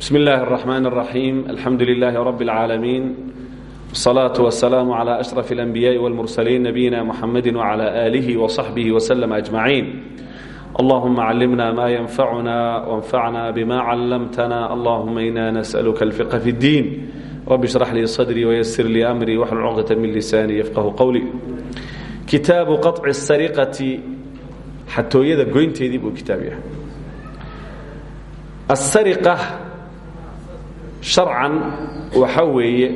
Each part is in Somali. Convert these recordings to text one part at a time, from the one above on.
بسم الله الرحمن الرحيم الحمد لله رب العالمين والصلاة والسلام على أشرف الأنبياء والمرسلين نبينا محمد وعلى آله وصحبه وسلم أجمعين اللهم علمنا ما ينفعنا وانفعنا بما علمتنا اللهم إنا نسألك الفقه في الدين رب اشرح لي صدري ويسر لي أمري واحلل عقدة من لساني يفقه قولي كتاب قطع السرقة حتى يدا goynteedii buu kitaab yahay السرقة sharcan waxa weeye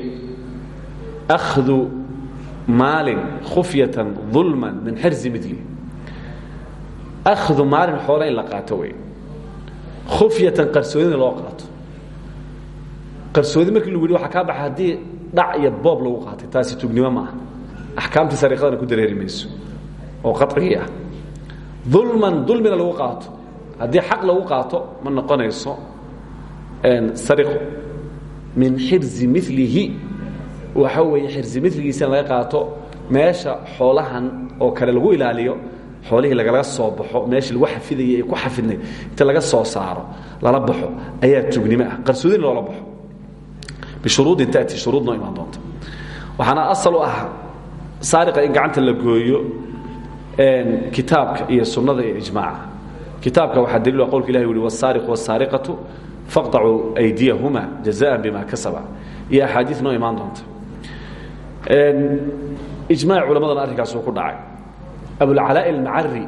akhdu maalin khufyatan ulman min xirzi midli akhdu maalin xoole in la qaato wey khufyatan qarsoonina loo qaato. Qarsoodi markii lagu yidhi waxa kaa baxa haddii dhac iyo boob lagu qaatay taasi tugnimo maaha. Axkaamtii sariiqadana ku dareeri mayso oo qacigii ah. Ulman dulmina lagu qaato. Haddii xaq lagu qaato ma noqonayso sariqo min xirzi milihi waxa weeye xirzi miligiisa in laga qaato meesha xoolahan oo kale lagu ilaaliyo xoolihii lagala soo baxo meeshii lagu xafidayay ee ku xafidnay inta laga soo saaro lala baxo ayaa tugnimo ah qarsoodin loola baxo. Bishuruudin tati shuruud noo imaan doonta. Waxaana asal u ah saariqa in gacanta la gooyo kitaabka iyo sunada iyo ijmaaca. Kitaabka waxaa daliil qowlka ilahi uhi wاsaariqu wاsaariqatu faqacuu aydiyahuma jazaan bima kasaba. Iyo axaadii noo imaan doonta. Ijmaac culamadana arrinkaas uu ku dhacay. Abulcalaa'i almacari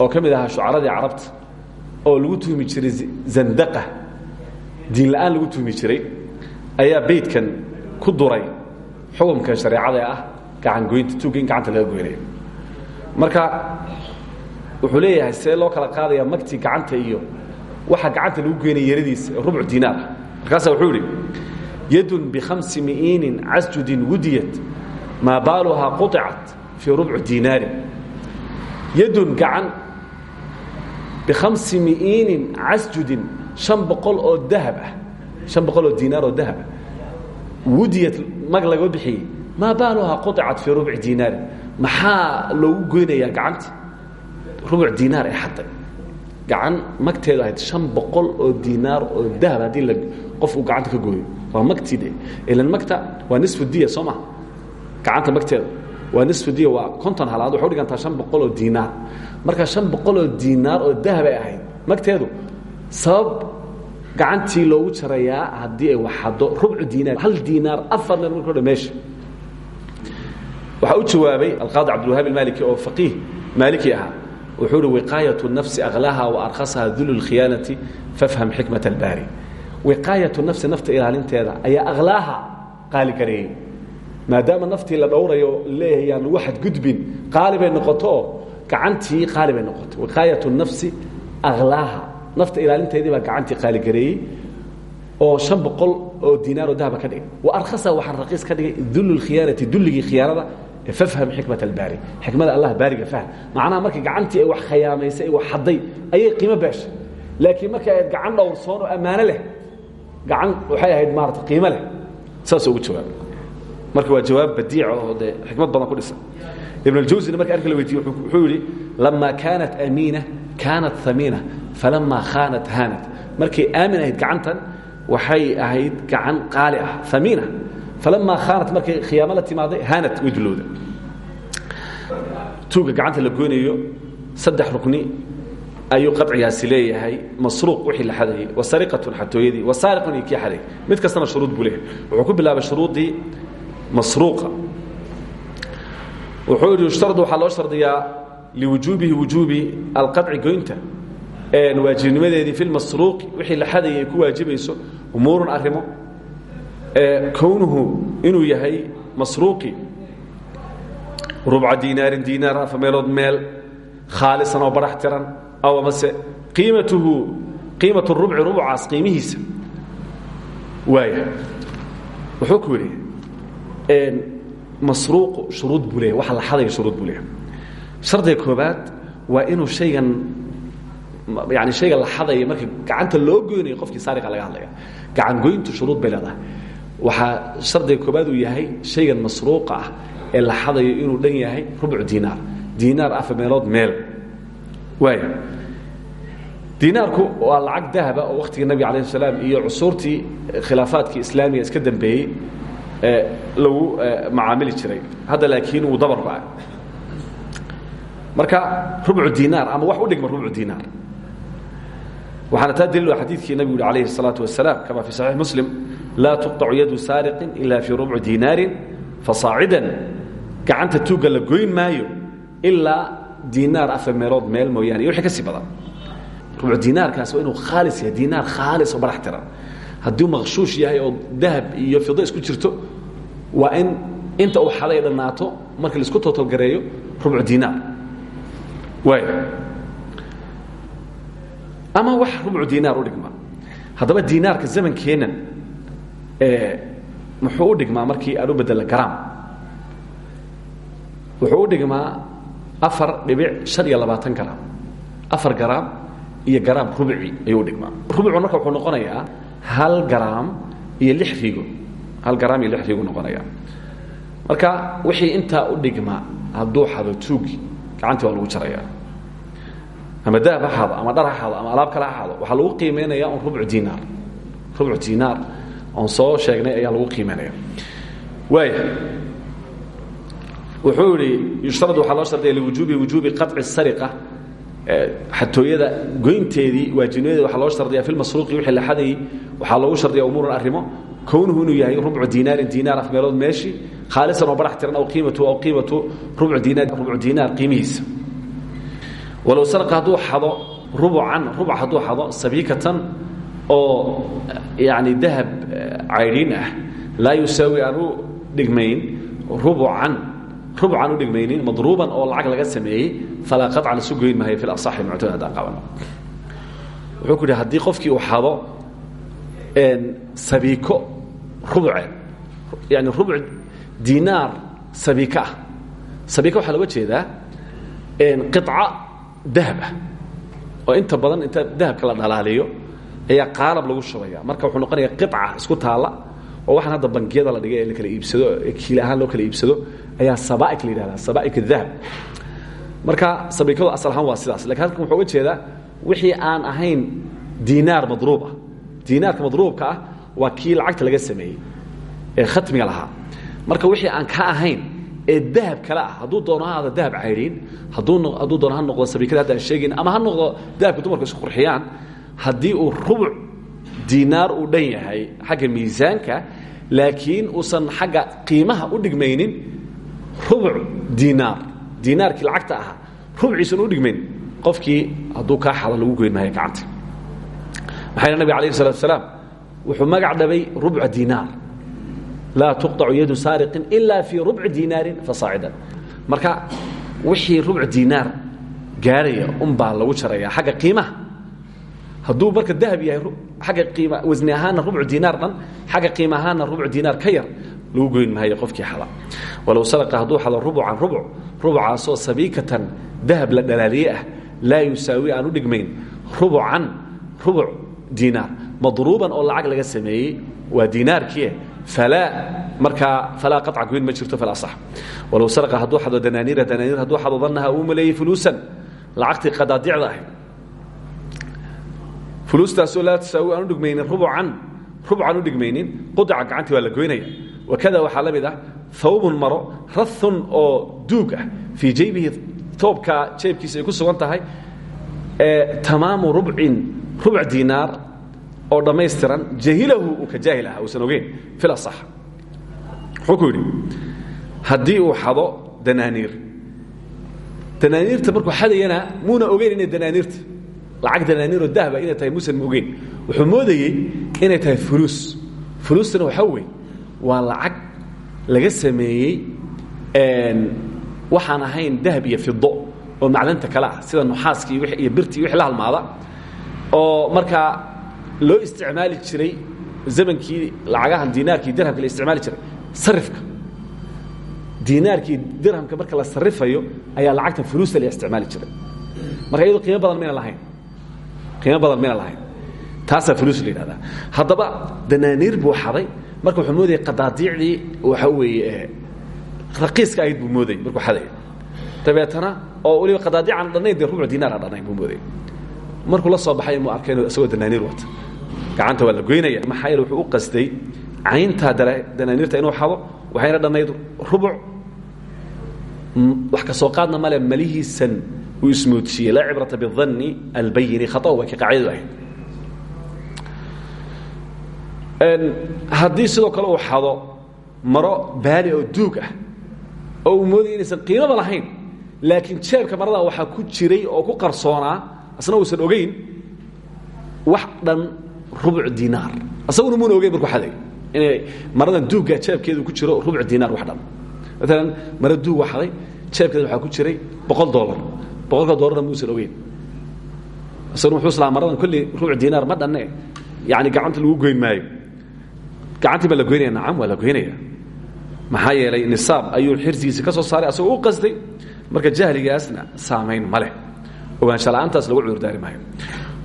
oo ka mid ahaa shucaradii carabta oo lagu tuhmi jiray zandaqa diin la'aan lagu tuhmi jiray ayaa beydkan ku duray xukumka shareecada ah gacangoynta tuugga in gacanta laga goynayo marka wuxuu leeyahay see loo kala qaadaya magtii gacanta iyo waxa gacanta lagu geynaya yaradiisa rubcu diinaar markaasa wuxuu idhi yadun bikhamsi mi'iinin casjudin wudiyat maa baaluhaa quطicat fii rubcu diinaarin yadun gacan bikhamsi mi'iinin casjudin boqol oo dahab ah boqol oo diinaar oo dahab ah. Wudiyat mag laga bixiyey maa baaluhaa quطicat fii rubci diinaarin maxaa loogu goynayaa gacanta? Rubuc diinaar ee xaday gacan magteedu ahayd shan boqol oo diinaar oo dahab haddii qof uu gacanta ka gooyo. Waa magtide ilan magta waa nisfu diya soo maha gacanta magteeda. Waa nisfu diya waa konton halaad. Waxay u dhigantaa shan boqol oo diinaar marka shan boqol oo diinaar oo dahab ay ahayd magteedu sabab gacantii loogu jarayaa haddii ay waxado rubcu diinaar hal diinaar afar ner marka odha meesha. Waxaa u jawaabay alqaadi cabdilwahaab almaliki oo faqiih maaliki ahaa wuxuu uhi wiqaayat nafsi aklaha wa arkhasaha dulu lkhiyaanati fafham xikmat albaari. Wiqaayatu nafsi nafta ilaalinteeda ayaa aklaaha qaali gareeyey maadaama naftii la dhowrayo leeyahay yaan lagu xadgudbin qaali bay noqotooo gacantii qaali bay noqotay wiqaayatu nafsi aklaaha nafta ilaalinteedii baa gacantii qaali gareeyey oo an boqol oo diinaaroo dahaba ka dhigay. Wa arkhasaha waxaa raqiis ka dhigay dulu lkhiyaanati dulligii khiyaanada fafham xikmat albaari xikmada allah baariga fahm macnaha markii gacantii ay wax khayaamaysay ay wax xadday ayay qiimo beeshay laakiin markay ahayd gacan dhowrsoon oo ammaano leh gacan waxay ahayd maarata qiimo leh saasuu ugu jawaabay marka waa jawaab badiica oo dee xikmad badan ku dhisan ibn اljawsina marka arka la weydiiye wuxuu yidhi lama kaanat amiina kaanat hamiina falama khaanat haanat markay aamin ahayd gacantan waxay ahayd gacan qaali ah amiina falamaa khaanat markay khiyaamo la timaaday haanat way dulowda tuuga gacanta la goynayo saddex rukni ayuu qacigaasi leeyahay masruuq wixii la xadayey wasariqatun xatooyadii wasaariqun iyo kii xaday mid kastana shuruud buu leeyahay wuxuu ku bilaabay shuruudii masruuqa wuxuu yidhi yushtaradu waxaa loo shardiyaa liwujuubihi wujuubi alqaطci goynta waajibnimadeedii fi lmasruuqi wixii la xadayay ay ku waajibayso umuurun arrimo kownuhu inuu yahay masruuqi. Rubca diinaarin diinaar afar meelood meel khaalisan oo barax aw amase qiimatuhu qiimat rubci rubcaas qiimihiisa. Waaya wuxuu ku yidhi masruuqu shuruud buu leeyahy waxa la xadaya shuruud buu leeyahay. Shardiga shaygan yani shayga la xadaya markii gacanta loo goynayo qofkii saariqa laga hadlaya. Gacan goyntu shuruud bay leedahay waxaa shardiga koobaad uu yahay shaygan masruuqa ah ee la xadayo inuu dhan yahay rubcu diinaar diinaar afar meelood meel waaya dinaarku waa lacag dahaba oo waktigii nabig alayh salaam iyo cusuurtii khilaafaadkii islaamiga iska dambeeyey lagu macaamili jiray hadda laakiin wuu dabar ba marka rubcu dinaar ama wax u dhigma rubcu dinaar waxaana taa daliil xadiidkii nabigu yuri alayhi الsalaaةu wasalaam kama fi saxiix muslim laa tuqطacu yadu saariqin ila fii rubci dinaarin. Fasaacidan gacanta tuugga la goyn maayo ilaa dinaar afar meelood meel mooyaane. Iyo wixii ka sii badan. Rubcu dinaarkaas waa inuu khaalis yahay dinaar khaalis oo barax tiran hadduu maqshuush yahay oo dahab iyo fido isku jirto waa in inta uu xaday dhannaato markii la isku tootolgareeyo rubcu dinaar. Waay ama wax rubcu dinaar u dhigma. Haddaba dinaarka zamankeennan muxuu u dhigmaa markii aan u bedela garaam? Wuxuu u dhigmaa afar dhibic shan iyo labaatan garaam. Afar garaam iyo garaam rubci ayuu u dhigmaa. Rubcu marka wuxuu noqonayaa hal garaam iyo lix rigo hal garaam iyo lix rigu noqonaya. Marka wixii intaa u dhigma hadduu xado tuugi gacantii waa lagu jaraya ama dahab ha xado ama dhar ha xado ama alaab kale ha xado waxaa lagu qiimaynaya un rubcu dinaar rubcu dinaar oon soo sheegnay ayaa lagu qiimaynaya waaya wuxuu yihi yushtarad waxaa loo shardiya liwujuubi wujuubi qaطci sariqa. Xatooyada goynteedii waajibnimadeeda waxaa loo shardiya fi lmasruuqi wixii la xadayey waxaa loogu shardiya umuuran arrimo. Kownuhu inuu yahay rubcu dinaarin dinaar af meelood meeshii khaalisan oo barax tiran aw qiimatu aw qiimatu rubcu dinaar rubcu dinaar qiimihiisa. Walow sarqa hadduu xado rubucan rubuc hadduu xado sabiikatan oo yani dahab caydhiin ah laa yusaawi aan u dhigmayn rubucan rubcan u dhigmaynin madruuban oo lacag laga sameeyey falaa qaطca lasu goyn maayo fi asaxi muctamad haddaan qabano wuxuu ku yidhi haddii qofkii uu xado sabiiko rubuceed yani rubuc dinaar sabiika ah. Sabiika waxaa looga jeedaa qiطca dahab ah. Oo inta badan inta dahabka la dhalaaliyo ayaa qaalab lagu shubaya marka wuxuu noqonaya qiطca isku taalla oo waxaan hadda bangiyada la dhigay ee la kala iibsado kiil ahaan loo kala iibsado ayaa saba'ik la yidhahdaa saba'ik adahab marka sabiikadu asal ahaan waa sidaas lakiin halkan wuxuu uga jeedaa wixii aan ahayn dinaar madruub ah. Dinaarka madruubka ah waa kii lacagta laga sameeyey ee khatmiga lahaa. Marka wixii aan ka ahayn ee dahab kale ah hadduu doono ha aada dahab caydhiin hadduu doono ha noqdo sabiikada hadda aan sheegayn ama ha noqdo dahabka dumarku isku qurxiyaan haddii uu rubuc diinaar uu dhan yahay xagga miisaanka laakiin uusan xagga qiimaha u dhigmaynin rubuc diinaar diinaarkii lacagta ahaa rubciisan u dhigmaynin. Qofkii hadduu kaa xadan lagu goyn maayo gacanta. Maxaa yidhi nabiga alayh isalaat asalaam wuxuu magac dhabay rubca diinaar laa tuqطacu yadu saariqin ila fii rubci diinaarin fasaacidan marka wixii rubc diinaar gaarhaya unbaa lagu jaraya xagga qiimaha hadduu marka dahab yahay agga iim wasni ahaana rubcu dinaar dhan xagga qiim ahaana rubcu dinaar ka yar lagu goyn maayo qofkii xada walow saraqa hadduu xado rubucan rubuc rubucaasoo sabiikatan dahab la dhalaaliye ah laa yusaawi aan u rubucan rubuc dinaar. Madruuban oo lacag laga sameeyey waa dinaarkie falaa markaa falaa qaطca goyn ma jirto falaa sax. Walow saraqa hadduu xado danaaniira danaaniir hadduu xado dannaha uu maleeyey fuluusan. Lacagtii qadaadicda ahayd fuluustaasoo laa tasaawi aan u dhigmaynin rubucan rubcan u dhigmaynin qudaca gacantii waa la goynaya. Wakada waxaa la mid ah hawbun maro rathun oo duug ah. Fii jaybihi jeebkiisa ku sugan tahay tamaamu rubcin rubuc dinaar oo dhammaystiran jahilahu uu ka jaahil uusan ogeyn fil asax. Wuxuu ku uu xado danaaniir. Danaaniirta markuu xadayana muuna ogeyn inay danaaniirta lacag danaaniiroo dahba inay tahay musan ogeyn. Wuxuu moodayey inay tahay fuluus fuluustana waxaa wey waa lacag laga sameeyey waxaan ahayn dahab iyo fido oo macdanta kale ah sida nuxaaskii iyo birtii wixii la halmaada oo markaa loo isticmaali jiray zamankii lacagahan dinaarkii dirhamka la isticmaali jiray sarifka. Dinaarkii dirhamka marka la sarifayo ayaa lacagtan fuluusta la isticmaali jiray. Marka iyado qiimo badan mayna lahayn qiimo badan mayna lahayn. Taasaa fuluus la yidhahdaa. Haddaba danaaniir buu xaday. Marka wuxuu moodayay qadaadiicdii waxa weeye raqiiska ahayd buu moodayay markuu xadaya dabeetana oo weliba qadaadiic aan dhannayn dee rubcu dinaar aan dhannayn buu moodayay markuu la soo baxay mu arkeen isagoo danaaniir wata. Gacanta waa la goynaya. Maxaa yeele wuxuu u qasday cayntaa danaaniirta inuu xado waxayna dhannayd rubuc. Wax ka soo qaadna male malihiisan uu ismoodsiiyey laa cibrata bidanni albayini khata waa kii qaacidadu ahayd. Haddii sidoo kale uu xado maro baali oo duug ah oo uu moodaya inaysan qiimaba lahayn laakiin jeebka marada waxaa ku jiray oo ku qarsoonaa asna uusan ogeyn wax dhan rubuc dinaar. Asaguna muuna ogeyn markuu xaday. Inay maradan duugga jeebkeedu ku jiro rubuc dinaar wax dhan. Maalan maro duug waa xaday jeebkeeda waxaa ku jiray boqol dollar boqolka dollarna muusan ogeyn isaguna wuxuu islaa maradan kolley rubuc dinaar ma dhanne yani gacanta lagu goyn maayo. Gacantii baa la goynaya nacam waa la goynaya. Maxaa yeelay nisaab ayuu xirsigiisa ka soo saaray asagoo u qasday. Marka jahligaasna saamayn ma leh. Ogaansha la'aantaas lagu cudurdaari maayo.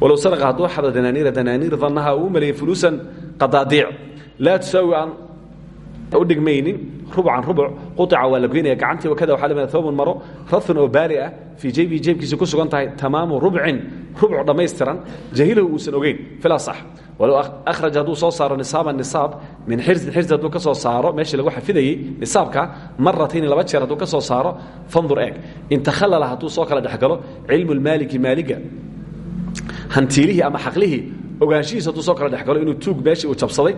Walow saraqa hadduu xado danaaniira danaaniir dannaha uu maleeyey fuluusan qadaadiic. Laa tusaawi aan u dhigmaynin rubcan rubuc quطica waa la gacantii wakada waxaa lamida thawbun maro rathun oo baali ah fii jaybihi jeebkiisa ku sugan tahay tamaamu rubcin rubc dhammaystiran jahilahu uusan ogeyn filaa sax. Walow akhraj hadduu soo saaro nisaaban nisaab min xirzin xirzi hadduu ka soo saaro meeshii lagu xafidayey nisaabka maratayni laba jeer hadduu ka soo saaro fandur eeg. In takhallala hadduu soo kala dhexgalo cilmu lmaaliki maaliga hantiilihii ama xaqlihii ogaanshihiis hadduu soo kala dhexgalo inuu tuug meeshii uu jabsaday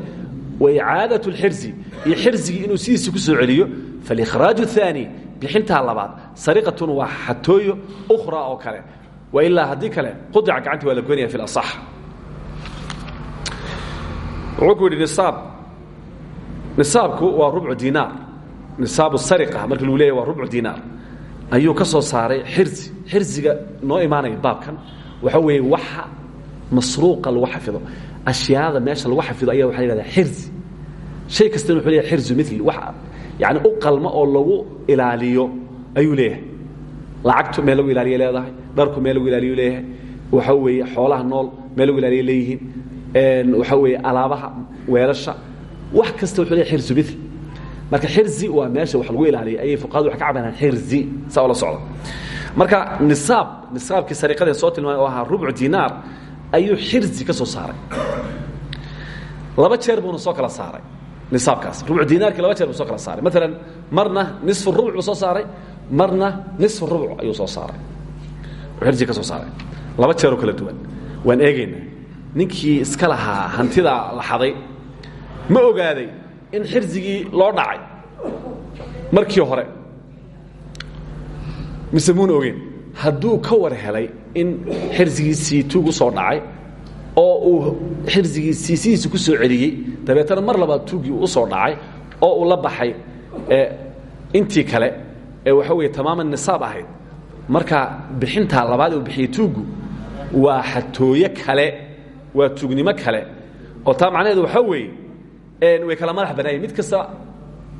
waicaadaة اlxirzi iyo xirsigii inuu sidiisa ku soo celiyo faاlإkhraaj الثaanي bixintaa labaad sariqatun waa xatooyo أkhra oo kale wailaa haddii kale qudica gacanta waa la goynaya fi اaصx wuxuu ku yidhi nisaab nisaabku waa rubcu dinaar nisaabu sariqa marka lagu leeyahy waa rubcu dinaar ayuu ka soo saaray xirzi xirziga noo imaanaya baabkan waxa weeye waxa masruuqa lagu xafido ashyaada meesha lagu xafido ayaa waxa la yhahdaa xirzi. Shay kastana wuxuu leeyahay xirzu mili wax yani u qalmo oo lagu ilaaliyo ayuu leeyahay. Lacagtu meel lagu ilaaliya leedahay dharku meel lagu ilaaliyu leeyahay waxa weeye xoolaha nool meel lagu ilaaliya leeyihiin waxa weeye alaabaha weelasha wax kasta wuxuu leeyahay xirzu mili marka xirzi waa meesha wax lagu ilaaliyo ayay fuqahadu waxay ka cabanaan xirzi saa oo la socda. Marka nisaab nisaabkii sariqadee soo tilmaamay oo ahaa rubcu dinaar ayuu xirzi ka soo saaray. Laba jeer buuna soo kala saaray nisaabkaas. Rubuc dinaarkii laba jeer buu soo kala saaray. Maalan marna nisfu rubuc buu soo saaray marna nisfu rubuc ayuu soo saaray. Xirzi ka soo saaray. Laba jeeroo kala duwan. Waan eegaynaa ninkii iska lahaa hantidaa la xaday ma ogaaday in xirzigii loo dhacay. Markii hore mise muuna ogeyn hadduu ka war helay in xirsigiisii tuug u soo dhacay oo uu xirsigiisii sidiisa ku soo celiyey. Dabeetana mar labaad tuugii u soo dhacay oo uu la baxay intii kale ee waxa weeye tamaaman nisaab ahayd. Marka bixintaa labaad uu bixiyey tuuggu waa xatooye kale waa tuugnimo kale. Oo taa macnaheedu waxaa weeye way kala madax bannaayeen. Mid kasta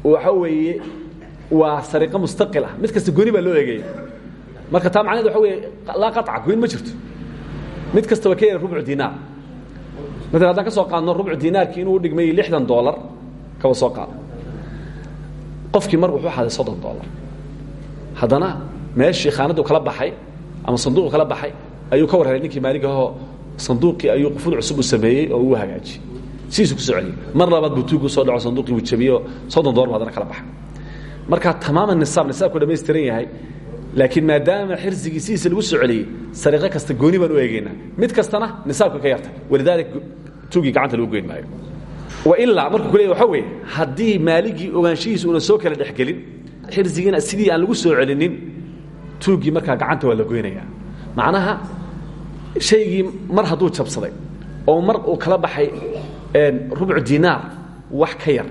waxa weeye waa sariiqo mustaqil ah. Mid kasta gooni baa loo eegaya marka taa macnaheed waxa weeye laa qaطca goyn ma jirto. Mid kasta waa ka yahay rubcu dinaar. Maalan haddaan ka soo qaadno rubcu dinaarkii inuu dhigmay lixdan dollar kaba soo qaado. Qofkii mar wuxuu xaday soddon dollar. Haddana meeshii khaanaddu kala baxay ama sanduuqu kala baxay ayuu ka war helay ninkii maaligahoo sanduuqii ayuu quful cusub u sameeyey oo uu hagaajiyey sidiisu ku soo celiyey mar labaad buu tuugu soo dhaco sanduuqii buu jabiyey oo soddon dollar bu hadana kala baxay. Marka tamaaman nisaab nisaabku dhamaystiran yahay laakiin maadaama xirsigii sidiisa lagu soo celiyey sariiqo kasta gooni baan u eegaynaa mid kastana nisaabka ka yartay walidaalika tuugii gacanta lagu goyn maayo. Wailaa markuu ku leey waxa weeye haddii maaligii ogaanshihiisa una soo kala dhexgelin xirsigiina sidii aan lagu soo celinin tuuggii markaa gacanta waa la goynayaa macnaha shaygii mar hadduu jabsaday oo mar uu kala baxay rubcu dinaar wax ka yar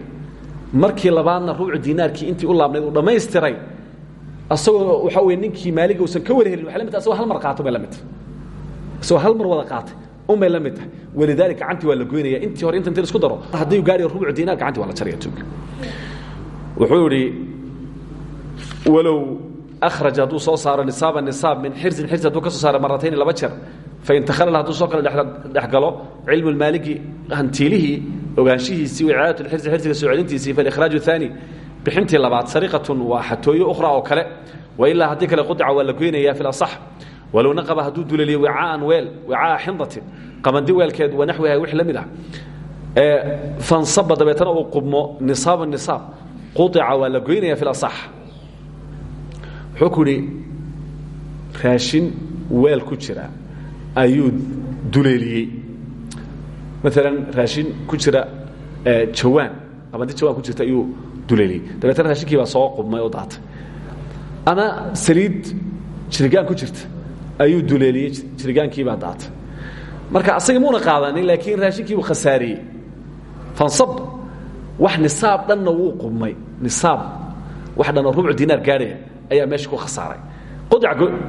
markii labaadna rubcu dinaarkii intii u laabnayd uu dhammaystiray asagoo waaa w ninkii maalig usan ka warhelin waa la mid ah, asagoo hal mar qaata bay la mid tahay. Asagoo hal mar wada qaatay unbay la mid tahay. Walidaalika gacantii waa la goynaya intii hore inta inta isku daro. Haddii gaariyo rubuc diinaar gacantii waa la jaraya tuug. Wuxuu idhi walow akhraja hadduu soo saaro nisaaba nisaab min xirzin xirzi hadduu ka soo saaro maratayni laba jeer fain takhalal hadduu soo kale dhexgalo cilmu lmaaliki hantiilihii ogaanshihiisii wa ciaadatu lxirzi xirziga soo celintiisii faalikhraaju aani bixintii labaad sariqatun waa xatooyo ukhra oo kale. Wailaa haddii kale qudica waa la goynaya fi lasax walow naqaba hadduu duleeliyo wicaaan weel wicaa'a xindatin qabandi weelkeed wanaxwiha wix la mid ah fansaba dabeetana uu qubmo nisaaba nisaab quطica waa la goynaya fi asax. Wuxuu ku idhi raashin weel ku jira ayuu duleeliyey maalan raashin ku jira jawaan qabandi jawaan ku jirta ayuu duleeliyey dabeetana raashinkii baa soo qubmay oo daatay. Ama saliid jirigaan ku jirta. Ayuu duleeliyey jirigaankiibaa daatay. Marka asagii muuna qaadanin laakiin raashinkii buu khasaariyey. Fansab wax nisaab dhanna wuu qubmay. Nisaab wax dhanoo rubcu dinaar gaadhaya ayaa meesha ku khasaaray. Qudc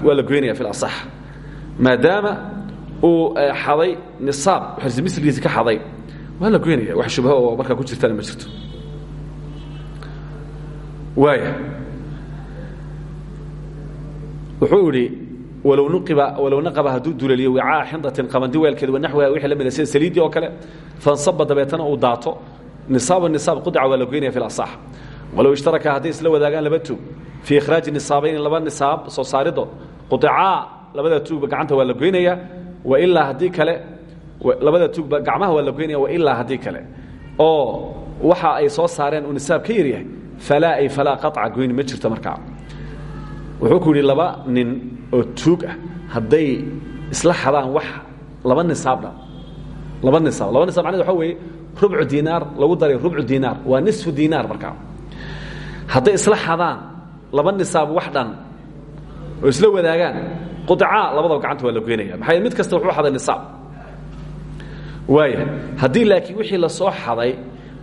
waa la goynaya fi asax. Maadaama uu xaday nisaab xirsimisligiisi ka xaday waa la goynaya wax shubho oo markaa ku jirtana ma jirto wuxuu idhi walow naqaba hadduu duleeliyo wicaa xindatin qabandi weelkeed wanaxwiha wixii la mida sida saliiddii oo kale fansaba dabeetana uu daato. Nisaaba nisaab qudca waa la goynaya fi asax walow ishtaraka hadday isla wadaagaan laba tuug fii ikhraaji nisaabayn laba nisaab soo saaridood quicaa labada tuugba gacanta waa la goynaya wailaa haddii kale labada tuugba gacmaha waa la goynaya wailaa haddii kale. Oo waxa ay soo saareen uu ka yaryahay falaa ay falaa qaطca goyni ma jirto markaa wuxuu ku yidhi laba nin oo tuug ah hadday isla xadaan wax laba nisaabdha laba nisaab laba nisaab macned waxa weeye rubcu diinaar lagu daray rubcu diinaar waa nisfu diinaar markaa hadday isla xadaan laba nisaab wax dhan oo isla wadaagaan qucaa labadaba gacanta waa la goynaya maxaa mid kasta wuxuu xaday nisaab waaya haddii laakiin wixii la soo xaday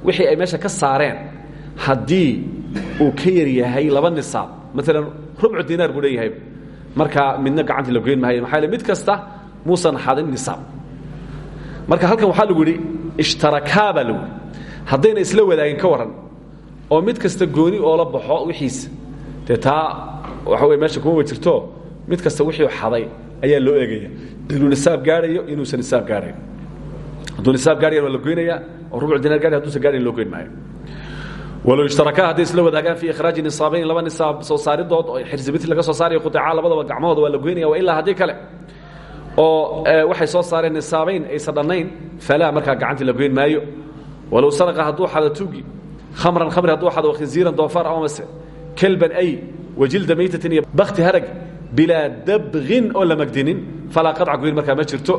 wixii ay meesha ka saareen haddii uu ka yar yahay laba nisaab maalan rubcu diinaar buu leeyahay markaa midna gacantii la goyn maayo maxaa mid kasta muusan xadin nisaab. Marka halkan waxaa lagu yidhi ishtarakaa baa lagu yidhi. Isla wadaagin ka warran oo mid kasta gooni oo la baxo wixiisa. Taa waxa wey meesha kuma wa mid kasta wixii xaday ayaa loo eegaya. Inuu nisaab gaadhayo inuusan nisaab gaadhayn. Hadduu nisaab gaadhayan waa la goynaya oo dinaar gaadhay haduusan gaadhayn loo goyn walow ishtarakaa hadday isla wadaagaan fii ikhraaji nisaabayn laba nisaab soo saaridood oo xirsibiti laga soo saarayo quticaa labadaba gacmahooda waa la goynaya wa ilaa haddii kale oo waxay soo saareen nisaabayn aysan dhannayn falaa markaa gacantii la goyn maayo. Walow saraqa hadduu xado tuugi khamran khamri hadduu xado khinziiran doofaar amase kelban ay wajilda maytatin iyo bakti harag bilaa dabqin oo la magdinin falaa qaطca goyn markaa ma jirto.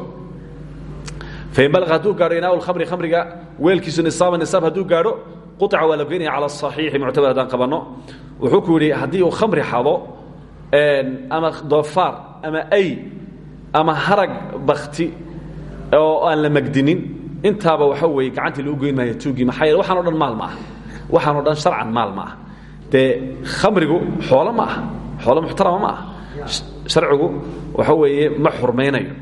Fain balqa hadduu gaadho inaa lkhamri khamriga weelkiisu nisaaba nisaab hadduu gaadho quطca waa la goynaya cala aصaxiixi muctamad haddaan qabanno wuxuu ku yidhi haddii uu khamri xado ama doofaar ama ay ama harag bakti oo aan la magdinin intaaba waxa weeye gacantii lagu goyn maayo tuugii maxaa yeele waxaan o dhan maal ma aha waxaan o dhan sharcan maal ma aha dee khamrigu xoolo ma aha xoolo muxtarama ma aha sharcigu waxa weeye ma xurmaynayo.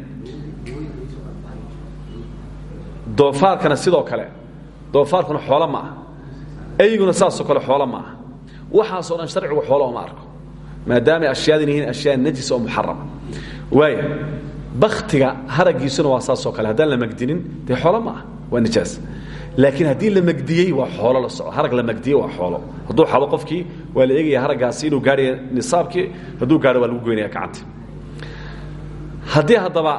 Doofaarkana sidoo kale doofaarkuna xoolo ma aha eyguna saasoo kale xoolo ma aha. Waxaasoo dhan sharcigu xoolo oma arko. Maadaamay ashyaadan yihiin ashyaa najis oo muxarama waaya baktiga haragiisuna waa saasoo kale. Haddaan la magdinin dee xoolo ma ah waa nijaas laakiin haddii la magdiyey waa xoolo la soco. Harag la magdiyey waa xoolo. Hadduu xado qofkii waa la eegaya haraggaasi inuu gaadhaya nisaabkii hadduu gaadho waa lagu goynaya gacanta. Haddii haddaba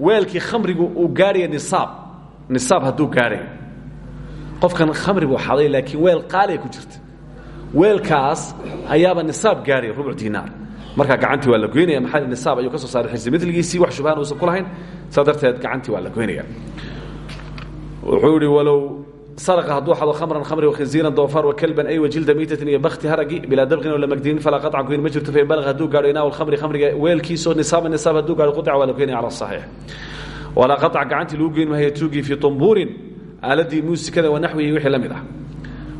weelkii khamrigu uu gaadhaya nisaab nisaab hadduu gaadhayo qofkan khamri buu xaday laakiin weel qaaliya ku jirta. Weelkaas ayaaba nisaab gaaray rubuc diinaar markaa gacantii waa la goynaya maxaa nisaab ayuu ka soo saaray xisbi wax shubhaan uusan ku lahayn. Saa waa la goynaya wuxuu yidhi walow saraqa hadduu xado khamran khamri wakhinziiran doofaar wakalban ay wajilda miitatin iyo bakti haragi bilaa dabqin oo la magdinin falaa qatcan goyn ma jirto fain balaqa hadduu gaadho inaaw lkhamri khamriga weelkiisoo nisaaba nisaab hadduu gaadho qudica waa la goynaya cala saxiix. Walaa qaطca gacantii lagu goyn maayo tuugii fii aaladii muusikada wanaxwihi wixii la mid ah.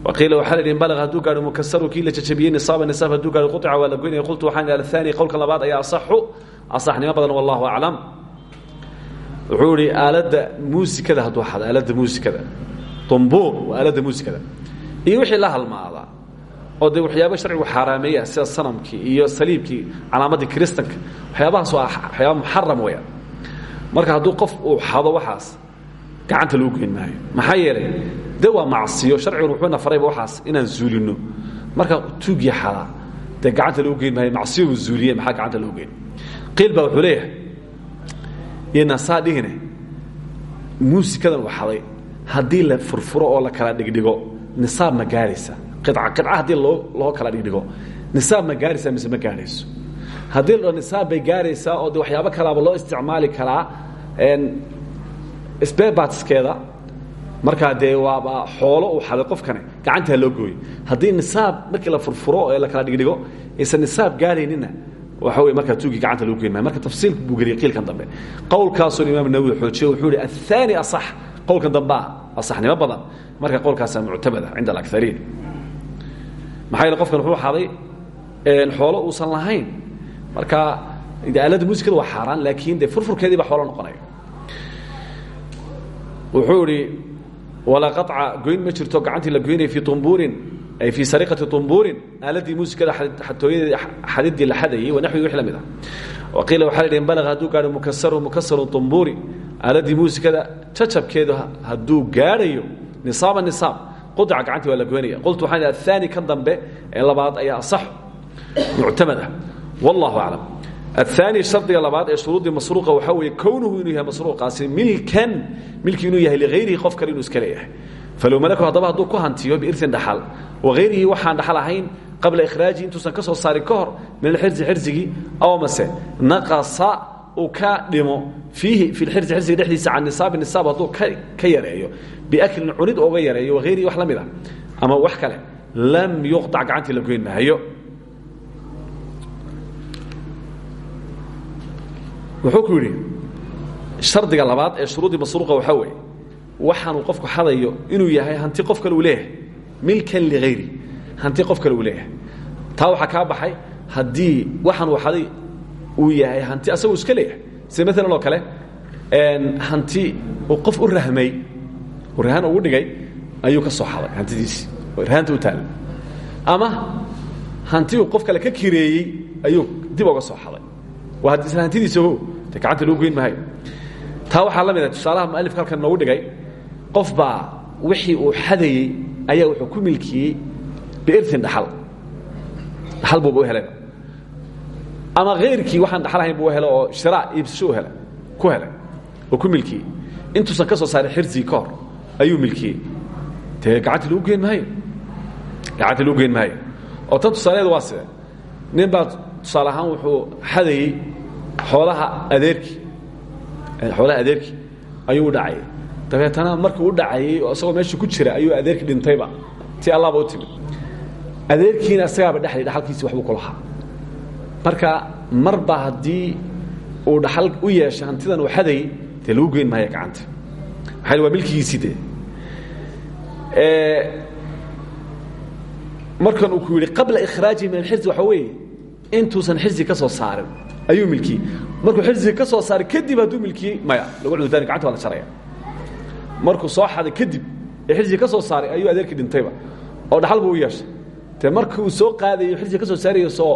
Waqiila waxaa la yidhi in balaq hadduu gaadho mukasaru kii la jajabiyey nisaaba nisaab hadduu gaadho quطca waa la goynaya. Qultu waxaan idhi alثaani qowlka labaad ayaa asaxu. Asaxnimo badan wallahu aclam. Wuxuu idhi aaladda muusikada hadduu xado aaladda muusikada. Umbuur waa aaladda muusikada. Iyo wixii la halmaadaa oo dee waxyaaba sharcigu xaaraameeya sida sanamkii iyo saliibkii calaamadii kiristanka waxyaabahaas waa waxyaaba muxaram weeyaan. Marka hadduu qof uu xado waxaas gacanta lagu goyn maayo maxaa yeelay de waa macsiyo sharciguna wuxuuna farayba waxaas inaan zuulinno marka tuugii xadaa dee gacanta lagu geyn maayo macsiyo buu zuuliye maxaa gacanta lagu geyn qiil baa wuxuu leeyahay inasaa dhihine muusikadan waxaday haddii la furfuro oo la kala dhigdhigo nisaab ma gaadhaysa qica qica haddii loo loo kala dhigdhigo nisaab ma gaadhaysaa mise ma gaadhayso haddii la dho nisaab bay gaadhaysaa oo de waxyaabo kalaaba loo isticmaali karaa sberbatskeeda markaa dee waaba xoolo uu xaday qofkani. Gacantaa loo gooyey. Haddii nisaab markii la furfuro ee la kala dhigdhigo aysan nisaab gaaraynina waxa wey markaa tuugii gacanta loo goyn maay marka tafsiil buu geliyey qiilkan dambe. Qowlkaasuu imaam nawowi xoojiye wuxuu yihi athaani asax. Qowlkan dambe ah asaxnimo badan. Marka qowlkaasa muctamada cinda alakariin maxaa yeele qofkan wuxuu xaday xoolo uusan lahayn. Marka alada muusikada waa xaaraan laakiin dee furfurkeediiba xoolo noqonaya wuxuu idhi walaa qaca ma jirto gacantii la goynaya fii umbuurin ay fii sariqati umbuurin aaladii muusikada atooyadeed xadiddii la xadayey wanaxwii wix la mid ah. Waqiila waxaa laydhi in balaga hadduu gaadho mukasaru mukasaru umbuuri aaladii muusikada jacabkeedu hadduu gaadhayo nisaama nisaam qudaca gacantii waa qultu waxaan idhi kan dambe labaad ayaa asax muctamad wallahu aclam aani hardiga labaad ee shuruuddii masruuqa waxaa weeye kownuhu inuu yahay masruuqaasi milkan milki inuu yahay liayrihi qof kale inuu iska leeyahay falow malaku haddaba hadduu ku hantiyo biirin dhaxal wahayrihii waxaan dhaxal ahayn qabla ikhraajihi intuusan ka soo saarin ka hor min alxirsi xirsigii aw mase naqasa uu ka dhimo fiihi fi lxirsi xirsiga dhexdiisa can nisaabi nisaab hadduu ka yareeyo biaklin cunid uga yareeyo wahayrihii wax la mid ah ama wax kale lam yuqtac gacantii la goyn maayo wuxuu ku yidhi shardiga labaad ee shuruudii masruuqa waxaa weeye waxaanuu qofku xadayo inuu yahay hanti qof kale uu leeyahay milkan ligayri hanti qof kale uu leeyahay. Taa waxaa kaa baxay haddii waxaanuu xaday uu yahay hanti asagoo iska leeyahay sida maalan oo kale hanti uu qof u rahmay uu rahaan ugu dhigay ayuu ka soo xaday hantidiisii rahaanta u taalla ama hanti uu qof kale ka kireeyey ayuu dib oga soo xaday waa haddii isla hantidiisa ogow de gacanta loo goyn maayo taa waxaa la mid a tusaalaha mualifka halkan noogu dhigay qof baa wixii uu xadayey ayaa wuxuu ku milkiyey biirtin dhaxal. Dhaxal buuba u helayba ama hayrkii waxaan dhaxal ahayn buu helo oo shiraa iibsasho u helay ku helay oo ku milkiyey. Intuusan ka soo saarin xirsigii ka hor ayuu milkiyey. Dee gacanta lagu geen maayo gacanta lagu geen maayo oo tan tusaalaheedu waa side nin baa tusaale ahaan wuxuu xadayey xoolaha adeerkii xoolaha adeerkii ayuu u dhacayay dabeetana markuu u dhacayey oo isagoo meesha ku jira ayuu adeerkii dhintayba ti allahba u timid. Adeerkiina isagaaba dhexlay dhaxalkiisi waxbuu ku lahaa. Marka marba haddii uu dhaxal u yeeshay hantidan uu xadayey dee lagu geyn maayo gacanta. Maxaa waa milkigiisii dee. Markan uu ku yidhi qabla ikhraajihi min alxirsi waxaa weeye intuusan xirsi ka soo saarin. Ayuu milkiyey markuu xirsiga ka soo saaray kadib hadduu milkiyey maya lagu cudurdaani gacanta waa la jaraya markuu soo xaday kadib ee xirsiga ka soo saaray ayuu adeerkii dhintayba oo dhaxal buu u yeeshay. Dee markii uu soo qaadayo xirsiga ka soo saarayo soo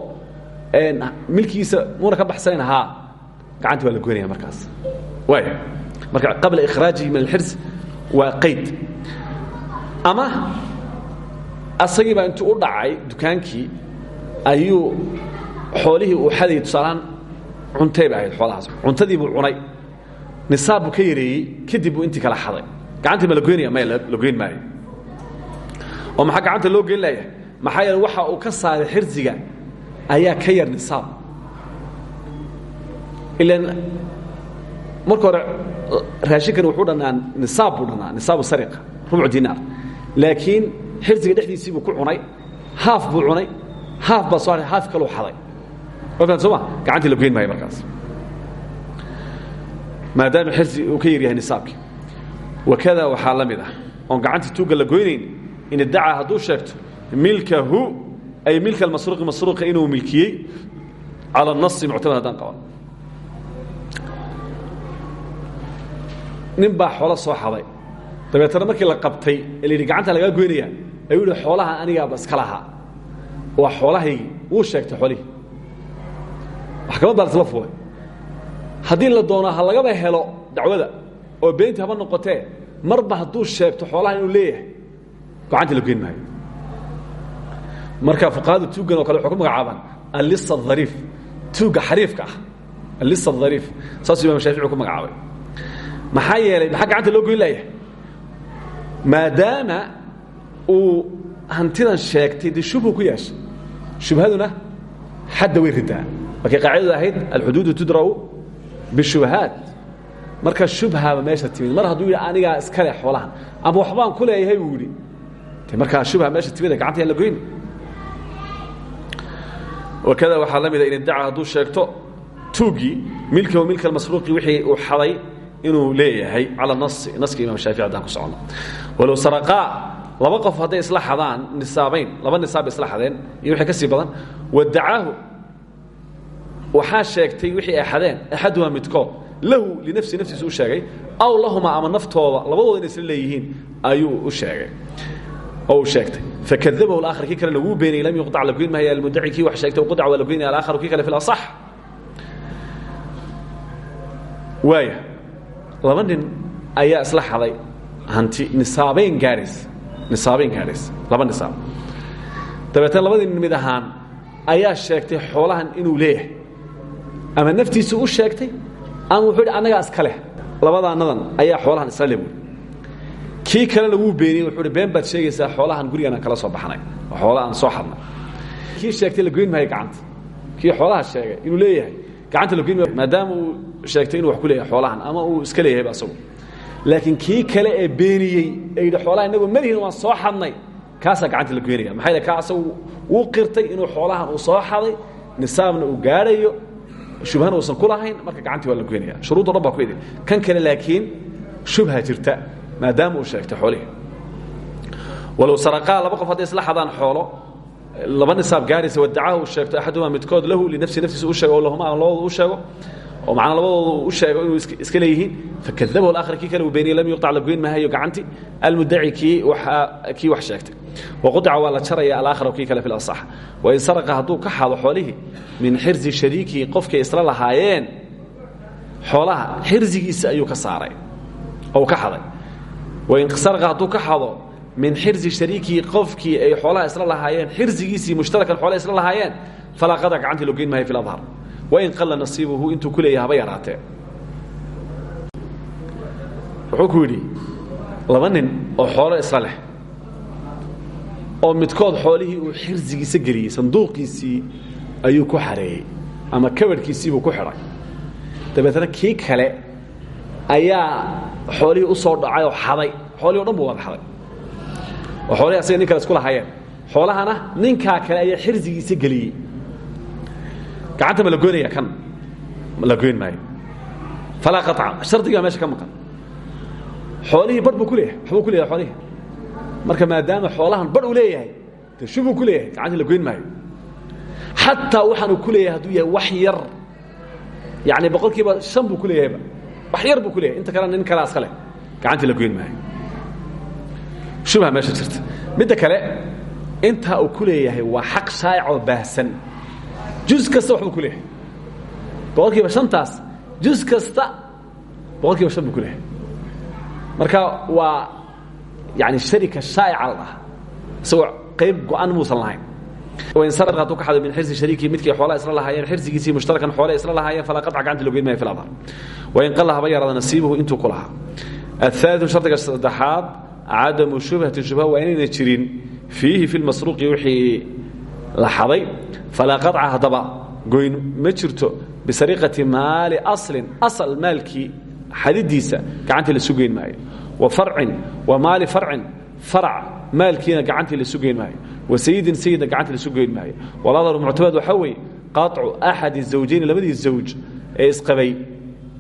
milkigiisa muuna ka baxsanayn haa gacantii waa la goynaya markaas. Waaya marka qabla ikhraajihi min alxirs waa qayd. Ama asagiiba intuu u dhacay dukaankii ayuu xoolihii uu xadayay tusaalahaan cuntay bay ahayd xoolahaas. Cuntadii buu cunay. Nisaab buu ka yareeyey kadib buu intii kala xaday. Gacantii ma la goynaya maya la goyn maayo. Oo maxaa gacanta loo geyn layahay maxaa yeele waxa uu ka saaray xirsiga ayaa ka yar nisaab. Ilan marka hore raashinkan wuxuu dhannaa nisaab buu dhannaa nisaabu sariqa rubcu dinaar. Laakiin xirsiga dhexdiisii buu ku cunay haaf buu cunay haaf baa soo haray haaf kaluu xaday waa fahan soo ma gacantii la goyn maayo markaas. Maadaama xirsi uu ka yar yahay nisaabkii wakada waxaa la mid ah oon gacantii tuugga la goynayn in iddacaa hadduu sheegto milkahu ay milka almasruuqi masruuqa inuu milkiyey cala nasi muctamad haddaan qaban. Nin baa xoolo soo xaday dabeetana markii la qabtay ee la yidhi gacanta lagaa goynaya ayuu yihi xoolaha anigaaba iska lahaa. Waa xoolahaygii wuu sheegtay xoolihii maxkamad baa lasla fuulay. Haddii la doono ha lagaba helo dacwada oo beenti haba noqotee marba hadduu sheegto xoolaha inuu leeyahay gacantii la goyn maayo. Marka fuqahada tuuggan oo kale waxay ku magacaabaan allisa dhariif tuugga xariifka ah allis adariif saasuu imam shaafici ku magacaabay. Maxaa yeelay maxaa gacanta loo goyn layahay maadaama uu hantidan sheegtay dee shubhu ku yeeshay shubhaduna xadda way ridaa markay qaacidadu ahayd alxuduudu tudra'u bishubahaat. Marka shubhaba meesha timid. Mar hadduu yidhi anigaa iska leh xoolahan. Ama waxbaan ku leeyahay buu yidhi. De markaa shubha meesha timida gacanta yaan la goyni wakada waxaa la mida in iddaca hadduu sheegto tuugii milkahu milka almasruuqi wixii uu xaday inuu leeyahay cala nasi naska imam shaafici haddaan ku socono walow saraqaa laba qof hadday isla xadaan nisaabayn laba nisaab isla xadeen iyo wixii ka sii badan wadacaahu waxaa sheegtay wixii ay xadeen axaduhaa midkood lahu linafsi naftiisu u sheegay aw lahumaa ama naftooda labadooda inay isla leeyihiin ayuu u sheegay. Oo uu sheegtay fakadabahu alaakhar kii kalena wuu beenayey lam yuqdac la goyn maayo almudaci kii wax sheegtay uqdac waa la goynaya alaakharu kii kale fi lasax waaya laba nin ayaa isla xaday hanti nisaabayn gaadhaysa nisaabayn gaadhaysa laba nisaab. Dabeetna labadii nin mid ahaan ayaa sheegtay xoolahan inuu leeyahay ama naftiisu u sheegtay ama wuxuu yidhi annagaa iska leh. Labadaanadan ayaa xoolahan isla le buuri kii kalena wuxuu been baad sheegaysaa xoolahan gurigaan aan kala soo baxnay. Oo soo xadnay. Kii sheegtay la goyn gacanta. Kii xoolaha sheegay inuu leeyahay gacanta la goyn maadaama uu sheegtay inuu wax ku leeyahay xoolahan ama uu iska leeyahayba asagu laakiin kii kale ee beeniyey ee xoolaha inagoo malihin waan soo xadnay. Kaasaa gacanta la goynaya maxaa kaa asagu wuu qirtay inuu xoolahan uu soo xaday nisaabna uu gaadhayo shubhana uusan ku lahayn marka gacantii waa la goynaya shuruuddo dhan ku idi kan kale laakiin shubha jirta maadaama uu sheegtay xoolihii. Walow saraqaa laba qof hadday isla xoolo laba nisaab gaaraysa wadacaaha uu sheegto axadumaa midkood lahu linafsi naftiisa u sheego o aan labadooda u sheego oo macnaa labadooda u sheego inuu iska leeyihiin. Fakadabahu alaakhir kii kale uu beeniyey lam yuqtac la goyn maahayo gacanti. Almudaci kii kii wax sheegtay. Waqudica waa la jaraya alaakhir kii kale fi lasax wain saraqa hadduu ka xado xoolihii min xirzi shariikihi qofkay isla lahaayeen xoolaha xirzigiisa ayuu ka saaray. Oo ka xaday. Wain saraqa hadduu ka xado min xirzi shariikihi qofkii ay xoolaha isla lahaayeen xirzigiisii mushtarakan xoolaha isla lahaayeen falaa qadac gacantii loo geyn maayo fi ladhar wain qalla nasiibuhu intuu ku leeyahay haba yaraatee wuxuu ku yidhi laba nin oo xoolo isla leh oo midkood xoolihii uu xirzigiisa geliyey sanduuqiisii ayuu ku xareeyey ama kabarhkiisiibuu ku xidhay dabeetna kii kale ayaa xoolihii u soo dhacay oo xaday. Xoolihii o dhan buu wada xaday. Oo xoolihii asaga nin kale isku lahaayeen. Xoolahana ninkaa kale ayaa xirzigiisa geliyey gacanta ma la goynaya kan? La goyn maayo. Falaa qaطca shardigaa meesha ka maqan. Xoolihii bar buu ku leeyahay. Waxbuu ku leeyahay xoolihii. Marka maadaama xoolahan bar uu leeyahay de shubuu ku leeyahay gacantii la goyn maayo. Xataa waxaanuu ku leeyahay hadduu yahay wax yar. Yani boqol kiiba shan buu ku leeyahayba. Wax yar buu ku leeyahay inta kalena nin kalea iska leh gacantii la goyn maayo. Shubha meesha jirta. Midda kale intaa uu ku leeyahay waa xaq shaa'ic oo baahsan juz kasta waxbuu ku leeyahay boqol kiiba shantaas juz kasta boqol kiiba shan buu ku leeyahay marka waa yani sharika shaa'ica la dhaha isagoo qayb go-an muusan lahayn wain sarqa hadduu ka xado min xirsi shariikii midkii xoolaha isla lahaayeen xirsigiisii mushtarakan xoolaha isla lahaayeen falaa qaطca gacanta logeyn maya fi ladhar wain qalla haba yaraada nasiibuhu intuu ku lahaa aلثaaliثu shardiga saddexaad cadamu shubhati shubha waa inayna jirin fiihi fi lmasruuqi wixii la xaday falaa qaca haddaba goyn ma jirto bisariqati maali aslin asal maalkii xadidiisa gacantii lasu geyn maayo wa farcin wa maali farcin farac maalkiina gacantii lasu geyn maayo wa sayidin sayidna gacantii lasu geyn maayo waladaru muctamed waxaa weeye qaطcu axadi zawjayni labadii zawj ee isqabay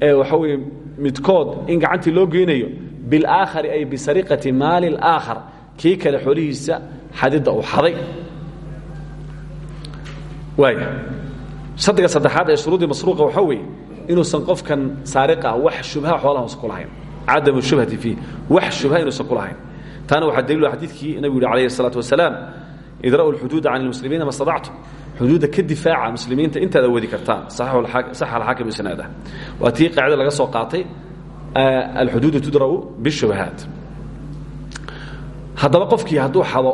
ee waxaa weye midkood in gacantii loo geynayo bilaakhari ay bisariqati maali اlaakhar kii kale xoolihiisa xadidda uu xaday waaya shardiga saddexaad ee shuruudii masruuqa waxaa weeye inuusan qofkan saariqa ah wax shubha xoolaha usan kulahayn cadamu shubhati fiih wax shubha inuusan kulahayn taana waxaa daliilu ah xadiidkii nabigu yihi calayhi salaatu wasalaam idra'u lxuduuda can ilmuslimiina ma stadactum xuduudda ka difaaca muslimiinta intaad awoodi kartaan. Sax alxaakim isnaadah waa tii qaacida laga soo qaatay alxuduudu tudra'u bishubhaat haddaba qofkii hadduu xado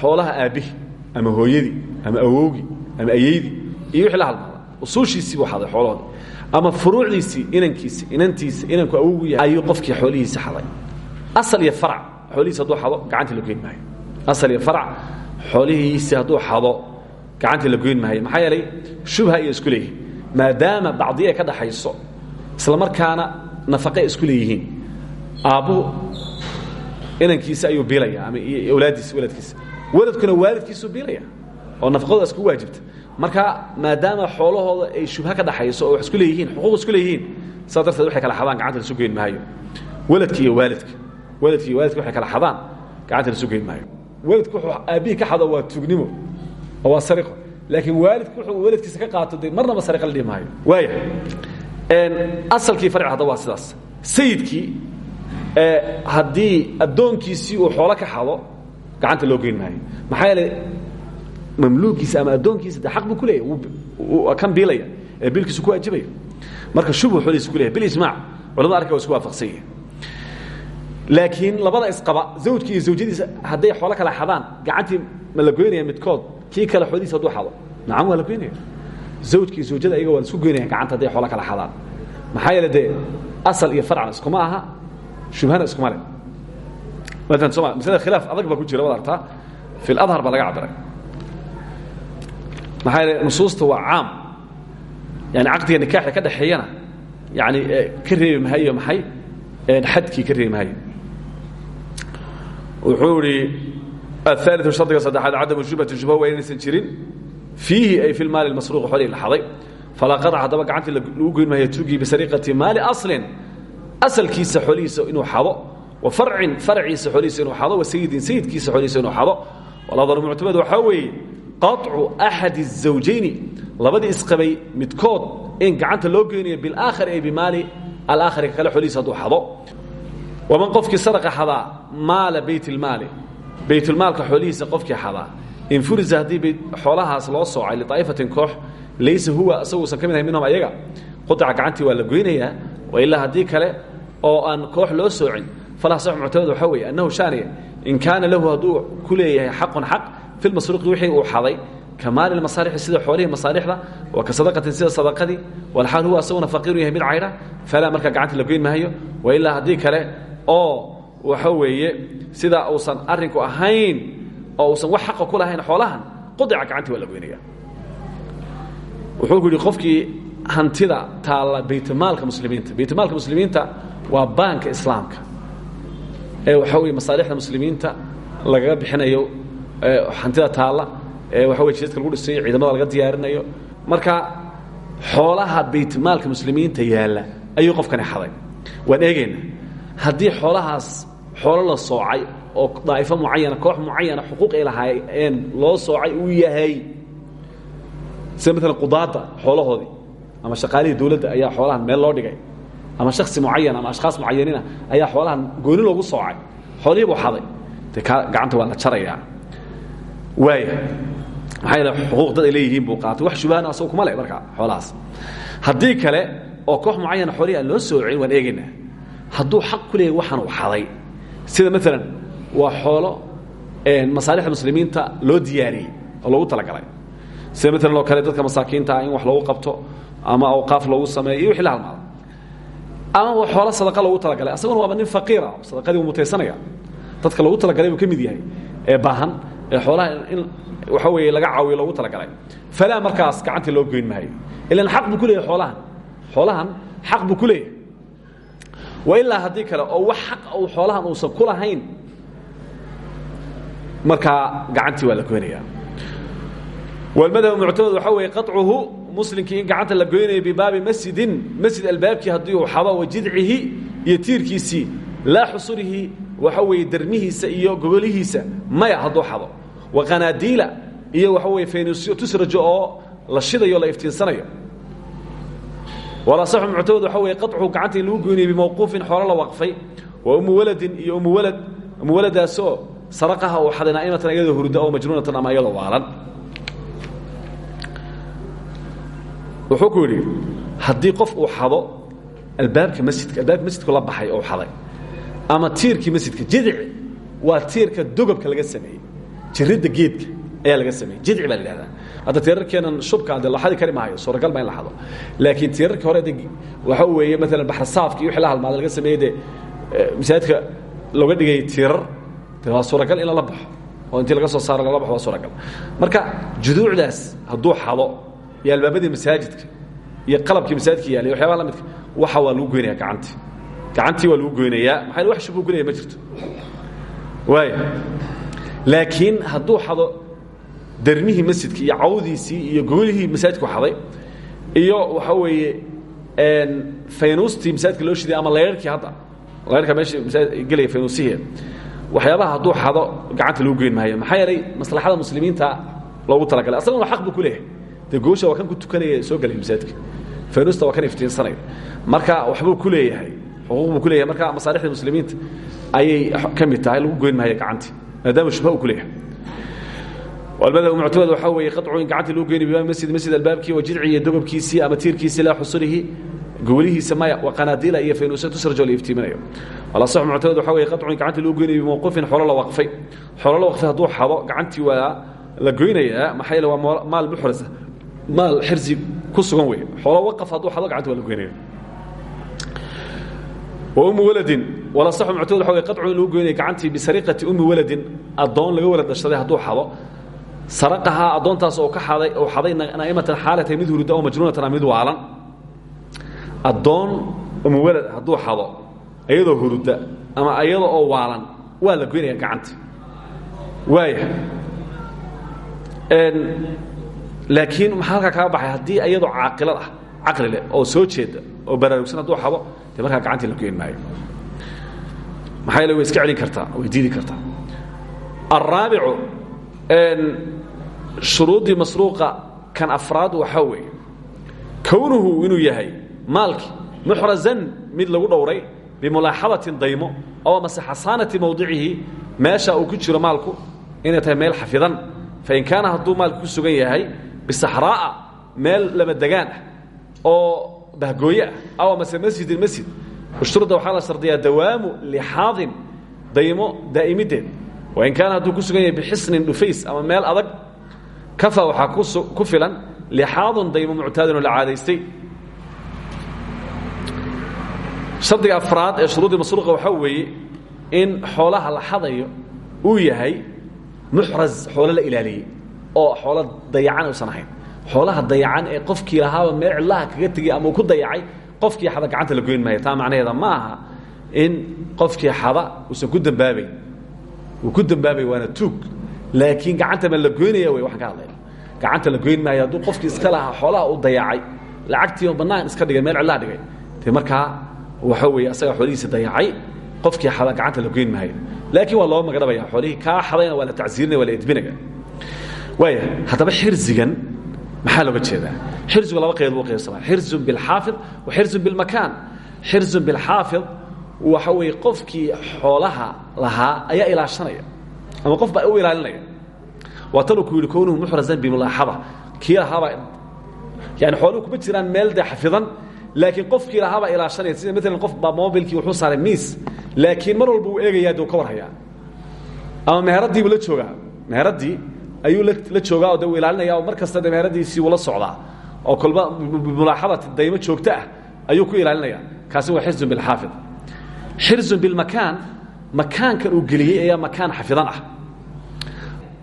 xoolaha aabbihi ama hooyadii ama awowgii ama ayeydii iyo wixii la halmada usuushiisii buu xaday xoolahoodii ama furuucdiisii inankiisa inantiisa inanku awowgu yahay ayuu qofkii xoolihiisa xaday asal iyo farac xoolihiisa hadduu xado gacantii la goyn maayo. Asal iyo farac xoolihiisi hadduu xado gacantii la goyn maayo. Maxaa yeelay shubha iyo isku leeyihiin maadaama bacdiya ay ka dhaxayso isla markaana nafaqe isku leeyihiin aabbuhu inankiisa ayuu biilaya ama awlaaddiisa waladkiisa waladkuna waalidkiisuu biilaya oo nafaqadu isku waajibta marka maadaama xoolahooda ay shubha ka dhaxayso oo wax isku leeyihiin xuquuq isku leeyihiin saas darteed waxay kala xadaan gacanta lasu geyn maayo. Waladka iyo waalidka. Waladka iyo waalidka waxay kala xadaan gacanta lasu geyn maayo. Waladku wuxuu aabbihii ka xado waa tugnimo oo waa sariqo. Laakiin waalidku wuxuu waladkiisa ka qaato dee marnaba sariqa la dhihi maayo. Waaya asalkii farci hadda waa sidaas. Sayidkii haddii addoonkiisii uu xoolo ka xado gacanta loo geyn maayo. Maxaa yeelay mamluukiisa ama addoonkiisa de aq buu ku leeyahy kan biilaya ee biilkiisu ku waajibaya marka shubhu xoolihiisa ku leyahy bilijmac culamada arka wa isku waafaqsan yihiin laakiin labada isqaba zawjki iyo zawjadiisa hadday xoolo kala xadaan gacantii ma la goynaya midkood kii kale xoolihiisa hadduu xado. Nacam waa la goynaya zawjki iyo zawjada ayaga waa la isku goynaya gacanta hadday xoolo kala xadaan. Maxaa yeele dee asal iyo farcan iskuma aha shubhana iskuma leh. Maalan soma maslada khilaaf adag baa ku jira wad artaa fi ladhar baa laga cabiray maxaa yeele nusuusta waa caam. Yani caqdiga nikaaxa ka dhexeeyana yani eh, ka reebi mahayo maxay xadkii ka reebi mahayo wuxuu ihi aaliu shardiga saddexaad cadamu shubhati shubha waa inaysan jirin. Fiihi ay fi lmaali masruuq xolii laxaday falaa qadaca haddaba gacantii lagu goyn mahayo tugii bisariqati maali aslin. Asalkiisa xolihiisa inuu xado wa farcin faraciisa xolihiisa inuu xado wa sayidin sayidkiisa xolihiisa inuu xado. Wal adaru muctamad waxaa weeye qaطcu axadi الزawjayni labadii isqabay midkood in gacanta loo geynayo biاlaakhari ay bimaali alaakhari kale xoolihiisa hadduu xado waman qofkii sadaqa xadaa maala bayt اlmaali baytulmaalka xoolihiisa qofkii xadaa in furisa haddii xoolahaas loo soocay liطaa'ifatin koox laysa huwa isaguusan ka mid ahay minhum ayaga quطca gacantii waa la goynayaa wailaa haddii kale oo aan koox loo soocin falaa sax muctamad waxaa weeye annahu shaaniya in kaana lahu hadduu ku leeyahay xaqun xaq fi lmasruuqi wixii uu xaday ka maali masaalixi sida xoolihii masaalixda wa ka sadaqatin sida sadaqadii walxaal huwa asaguna faqiiru yahay mid caydha falaa markaa gacanta la goyn maayo wailaa haddii kale oo waxa weeye sidaa uusan arrinku ahayn oo uusan wax xaqa ku lahayn xoolahan qudica gacantii waa la goynaya wuxuu ku yidhi qofkii hantida taalla baytmaalka muslimiinta baytmaalka muslimiinta waa baanka islaamka ee waxaa wey masaalixda muslimiinta lagaga bixinayo hantida taalla waxa wey jidadka lagu dhisayo ciidamada laga diyaarinayo. Marka xoolaha baytmaalka muslimiinta yaalla ayuu qofkani xaday. Waan eegaynaa haddii xoolahaas xoolo la soocay oo daa'ifo mucayana koox mucayana xuquuq ay lahaayeen loo soocay uu yahay sida maalan qudaadda xoolahoodii ama shaqaalihii dawladda ayaa xoolahan meel loo dhigay ama shaksi mucayan ama ashkhaas mucayanina ayaa xoolahan gooni loogu soocay xoolihii buu xaday. De ka gacanta waa la jarayaa waaya maxaa yeele xuquuq dad ay leeyihiin buu qaatay. Wax shubahana asago kuma le markaa xoolahaas. Haddii kale oo koox mucayana xoolihii aan loo soocin waan eegaynaa hadduu xaq ku leeyahy waxaan uu xaday. Sida maalan waa xoolo masaalixda muslimiinta loo diyaariyey oo loogu talagalay. Sida maalan oo kale dadka masaakiinta ah in wax loogu qabto ama awqaaf loogu sameeyo iyo wixii la halmaado ama waa xoolo sadaqa loogu talagalay. Asaguna waaba nin faqiira sadaqadii uu mutaysanaya. Dadka loogu talagalay buu ka mid yahay. Ee baahan ee xoolaha in waxa weeye laga caawiyo loogu talagalay. Falaa markaas gacantii loo goyn maayo. Ilan xaq buu ku leeyahay xoolahan. Xoolahan xaq buu ku leeyahay. Wa ilaa haddii kale oo wax xaq uu xoolahan uusan ku lahayn markaa gacantii waa la goynaya wlmadhab muctamad waxaa weeye qaطcuhu muslimkii in gacanta la goynayo bibaabi masjidin masjid albaabkii haddii uu xado wa jidcihi iyo tiirkiisii laa xusurihi waxa weeye dermihiisa iyo gogolihiisa maya hadduu xado. Wa qanaadiila iyo waxa weye fenusyo tusrajo oo la shidayo la iftiinsanayo. Walasaxu muctamad waxaa weye qaطcuhu gacanta in lagu goynayo bimawquufin xoolo la waqfay. Wa umu waladin iyo umu walad umu waladaasoo saraqaha uu xaday naa'imatan iyadoo hurda oo majnuunatan ama iyadoo waalan. Wuxuu ku yidhi haddii qof uu xado albaabka masjidka albaabka masjidku la baxay oo xaday ama tiirkii masjidka jidic waa tiirka dogobka laga sameeyey. Jiridda geedka ayaa laga sameeyey. Jidci baa la yidhahdaa. Hadda tiirarkeenan shubka de la xadi kari maayo suuragal ba in la xado. Laakiin tiirarkii hore de waxa weeye maalan baxrasaafki iyo wixii la halmaada laga sameeyey dee masaajidka looga dhigayay tiirar. De waa suuragal in lala baxo. Oo intii laga soo saaro lala baxo waa suuragal. Marka juduucdaas hadduu xado iyo albaabadii masaajidka iyo qalabkii masaajidka yaallay waxyabaha la midka waxa waa lagu goynaya gacantii gacantii waa lagu goynayaa. Maxaa wax shubuu gunaya ma jirto? Waaya laakiin hadduu xado darmihii masjidka iyo cawdiisii iyo goolihii masaajidku xaday iyo waxa weeye faynuustii masaajidka loo shiday ama layrarkii hadda layrarka meesha gelaya faynuusiheeda waxyaabaha hadduu xado gacanta lagu goyn maayo. Maxaa yeelay maslaxada muslimiinta loogu talagalay. Asaguna xaq buu ku leeyahay. Dee goosha waa kan ku tukanaya soo gelaya masaajidka faynuusta waa kan iftiinsanaya. Marka waxbuu ku leeyahay xuquuq buu ku leeyahay marka masaalixda muslimiinta ayay ka mid tahay lagu goyn maayo gacantii maadaama shubha uu ku leeyahay. Walmadhab muctamad waxaa weeye qaطcu in gacantii lagu geyni bimaam masjid masjid albaabkii wa jidci iyo dogobkiisii ama tiirkiisii laa xusulihi gowlihiisa maya wa qanaadiila iyo faynuusa tusrajoo la iftiiminayo. Alasax muctamad waxaa weye qaطcu in gacantii lagu geyni bimawqufin xoolo la waqfay. Xoolo la waqfay hadduu xado gacantii waa la goynayaa maxaa yeele waa maal muxrasa maal xirsi ku sugan weeye. Xoolo waqaf hadduu xado gacantii waa la goynaya wummu waladin walasaxu muctamed waxa wey qadcun lagu goynaya gacantii bisariqati ummi waladin addoon laga wala dhashaday hadduu xado. Saraqahaa addoontaas oo ka xaday oo xaday naa'imatan xaalatay mid hurida oo majnuunatan a mid waalan. Addoon ummu walad hadduu xado iyadoo hurudda ama iyada oo waalan waa la goynaya gacanta waaya laakiin maxaa halkaa kaga baxay? Haddii iyadoo caailad ah caqli leh oo soo jeeda oo baraarugsan hadduu xado de markaa gacantii la goyn maayo maxaa yeele way iska celin kartaa way diidi kartaa. Alraabicu shuruuddii masruuqa kan afraad waxaa weeye. Kownuhu inuu yahay maalki muxrazan mid lagu dhowray bimulaaxadatin daymo oo amase xasaanati mawdicihi meesha uu ku jiro maalku inay tahay meel xafidan. Fain kaana hadduu maalku ku sugan yahay bisaxraa'a meel lama degaan ah oo bahgooye ah aw amase masjidin masjid. Ushturda waxaa la shardiyaa dawaamu lixaadin daymo daa'imideed wain kaana hadduu ku sugan yahay bixisnin dhufays ama meel adag kafa waxaa ku filan lixaadun daymo muctaadin oo la caadaystay. Shardiga afraad ee shuruuddii masruuqa waxaa weeye in xoolaha la xadayo uu yahay muxraz xoolo la ilaaliyey oo xoolo dayacan uusan ahayn xoolaha dayacan ee qofkii lahaaba meel cidlaha kaga tegey ama ku dayacay qofkii xada gacanta la goyn maayo taa macnaheeda ma aha in qofkii xada uusan ku dembaabayn uu ku dembaabay waana tuug. Laakiin gacanta ma la goynaya wey waxaan ka hadlayna gacanta la goyn maayo hadduu qofkii iska lahaa xoolaha uu dayacay lacagtii bannaan iska dhigay meel cidlaha dhigay. Dee markaa waxa weeye asaga xoolihiisa dayacay qofkii xada gacanta la goyn maayo laakiin waa loo magdhabaya xoolihii kaa xadayna waa la tacsiirinaya waa la edbinaya xirzigan maxaa looga jeedaa? Xirzigu laba qeyd buu qaybsamaa xirzun bilxaafid wa xirzun bilmakaan. Xirzun bilxaafid waxa weeye qofkii xoolaha lahaa ayaa ilaashanaya ama qof baa u ilaalinaya. Waa tanuu ku yidhi kownuhu muxrazan bimulaaxada kii lahaabaa yani xooluhu kuma jiraan meel dee xafidan laakiin qofkii lahaabaa ilaashanaya. Sida maalan qof baa mobilkii wuxuu saaray miis laakiin mar walba uu eegayaa dee uu ka warhayaa. Ama meheradii buu la joogaa. Meheradii ayuu la joogaa oo de uu ilaalinaya oo mar kasta de meheradiisii ula socdaa oo kolba mulaaxadat daymo joogto ah ayuu ku ilaalinaya. Kaasi waa xirzun bilxaafid xirzun bilmakaan makaankan uu geliyey ayaa makaan xafidan ah.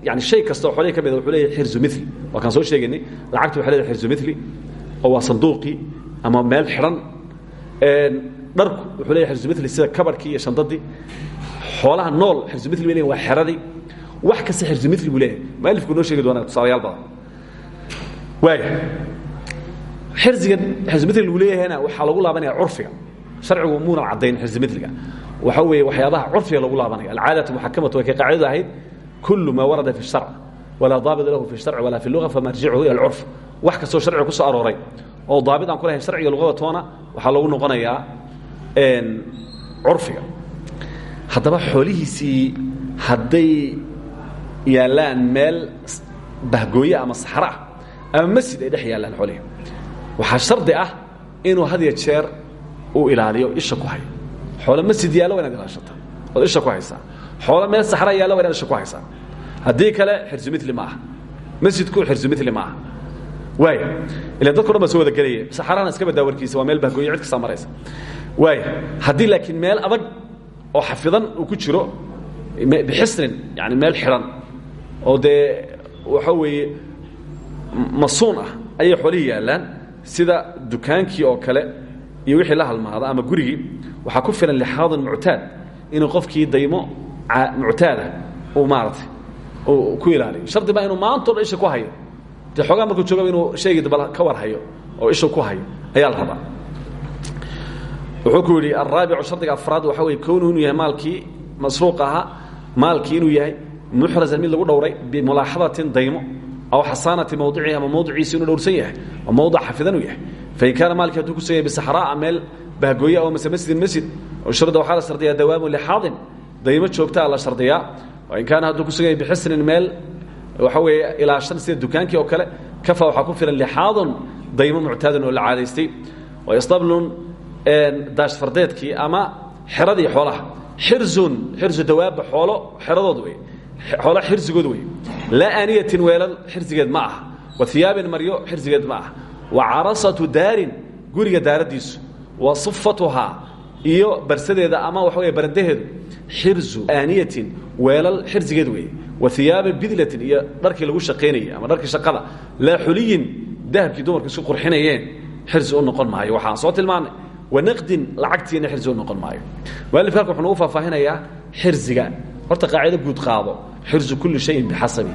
Yani shay kasta oo xoolihii ka mida wuxuu leeyahay xirzu mili waa kaan soo sheegaynay lacagtu waxay leedahay xirzu mili oo waa sanduuqii ama meel xidhan dharku wuxuu leeyahay xirzu mili sida kabarhkii iyo shandadii. Xoolaha nool xirzu mili bay leeyihiin waa xeradii wax ka sixirsa mil buu leeyahay. Mualifku noo sheegi doonaa tusaalayaal badan. Waaya xirzigan xirsimil lagu leeyahayna waxaa lagu laabanaya curfiga. Sharcigu muuna caddayn xirsimiliga waxa weeye waxyaabaha curfiga lagu laabanayo alcaadatu muxakamatu way kay qaacidada ahayd kulu maa warada fi sharc walaa daabita lahu fi sharc walaa fi luga famarjicuhu ila alcurf wax kastoo sharciga ku soo arooray oo daabit aan ku lahayn sharciga luqada toona waxaa lagu noqonayaa curfiga. Haddaba xoolihiisii hadday yaallaan meel bahgooye ama saxro ah ama masjid ay dhex yaallaan xoolihi waxaa shardi ah inuu had ya jeer uu ilaaliyo isha ku hayo. Xoolo masjid yaallo waa inaad ilaashata ood isha ku haysaa xoolo meel saxra yaallo waa inaad isha ku haysaa haddii kale xirsu mili ma aha. Masjidku xirsu mili ma aha. Waaya ila dadko dhan baa soo wada gelaya. Saxarana iska badaa warkiisa waa meel bahgooye cid kastaa maraysa. Waaya haddii laakiin meel adag oo xafidan uu ku jiro bixisnin yani meel xidhan oo dee waxa weeye masuun ah ayay xoolihii yaallaan. Sida dukaankii oo kale iyo wixii la halmaada ama gurigii waxaa ku filan lixaadun muctaad inuu qofkii daymo muctaada uu maaratay uu ku ilaaliyo. Shardi baa inuu maantao dhan isha ku hayo. Dee xoogaa markuu joogaba inuu shaygii daba ka war hayo oo isha ku hayo ayaa la rabaa. Wuxuu ku yidhi alraabicu shardiga afraad waxa weye kownuhu inuu yahay maalkii masruuq ahaa maalkii inuu yahay muxrazan mid lagu dhowray bimulaaxadatin daymo aw xasaanati mawdicihi ama mawdiciisi inuu dhowrsan yahay oo mawdac xafidan uu yahay. Fain kaana maalkii hadduu kusugan yahay bisaxraa'a meel bahgooye oo mase masjidin masjid sharda waxaa la shardiyaa dawaamu lixaadin daymo joogtaa la shardiyaa. Wain kaana hadduu kusugan yahay bixisnin meel waxa weeye ilaa shan sida dukaankii oo kale kafa waxaa ku filan lixaadun daymo muctaadin oo la caadaystay. Wa istablun daashfardeedkii ama xeradii xoolaha. Xirzun xirzu dawaaba xoolo xeradood wey xoolo xirsigood wey laa aaniyatin weelal xirsigeed ma ah wa hiyaabin maryo xirsigeed ma ah wa carasatu daarin guriga daaraddiisu wa sufatuhaa iyo barsadeeda ama waxa wey barandaheedu. Xirzu aaniyatin weelal xirsigeed wey wa hiyaaba bidlatin iyo dharkii lagu shaqaynayay ama dharkii shaqada. Laa xuliyin dahabkii dumarku isku qurxinayeen xirsi u noqon maayo. Waxaan soo tilmaanay. Wanaqdin lacagtiina xirsi u noqon maayo. Mualifka halka wuxuu nagu faahfaahinayaa horta qaacido guud qaado. Xirsu kulli shayin bixasabi.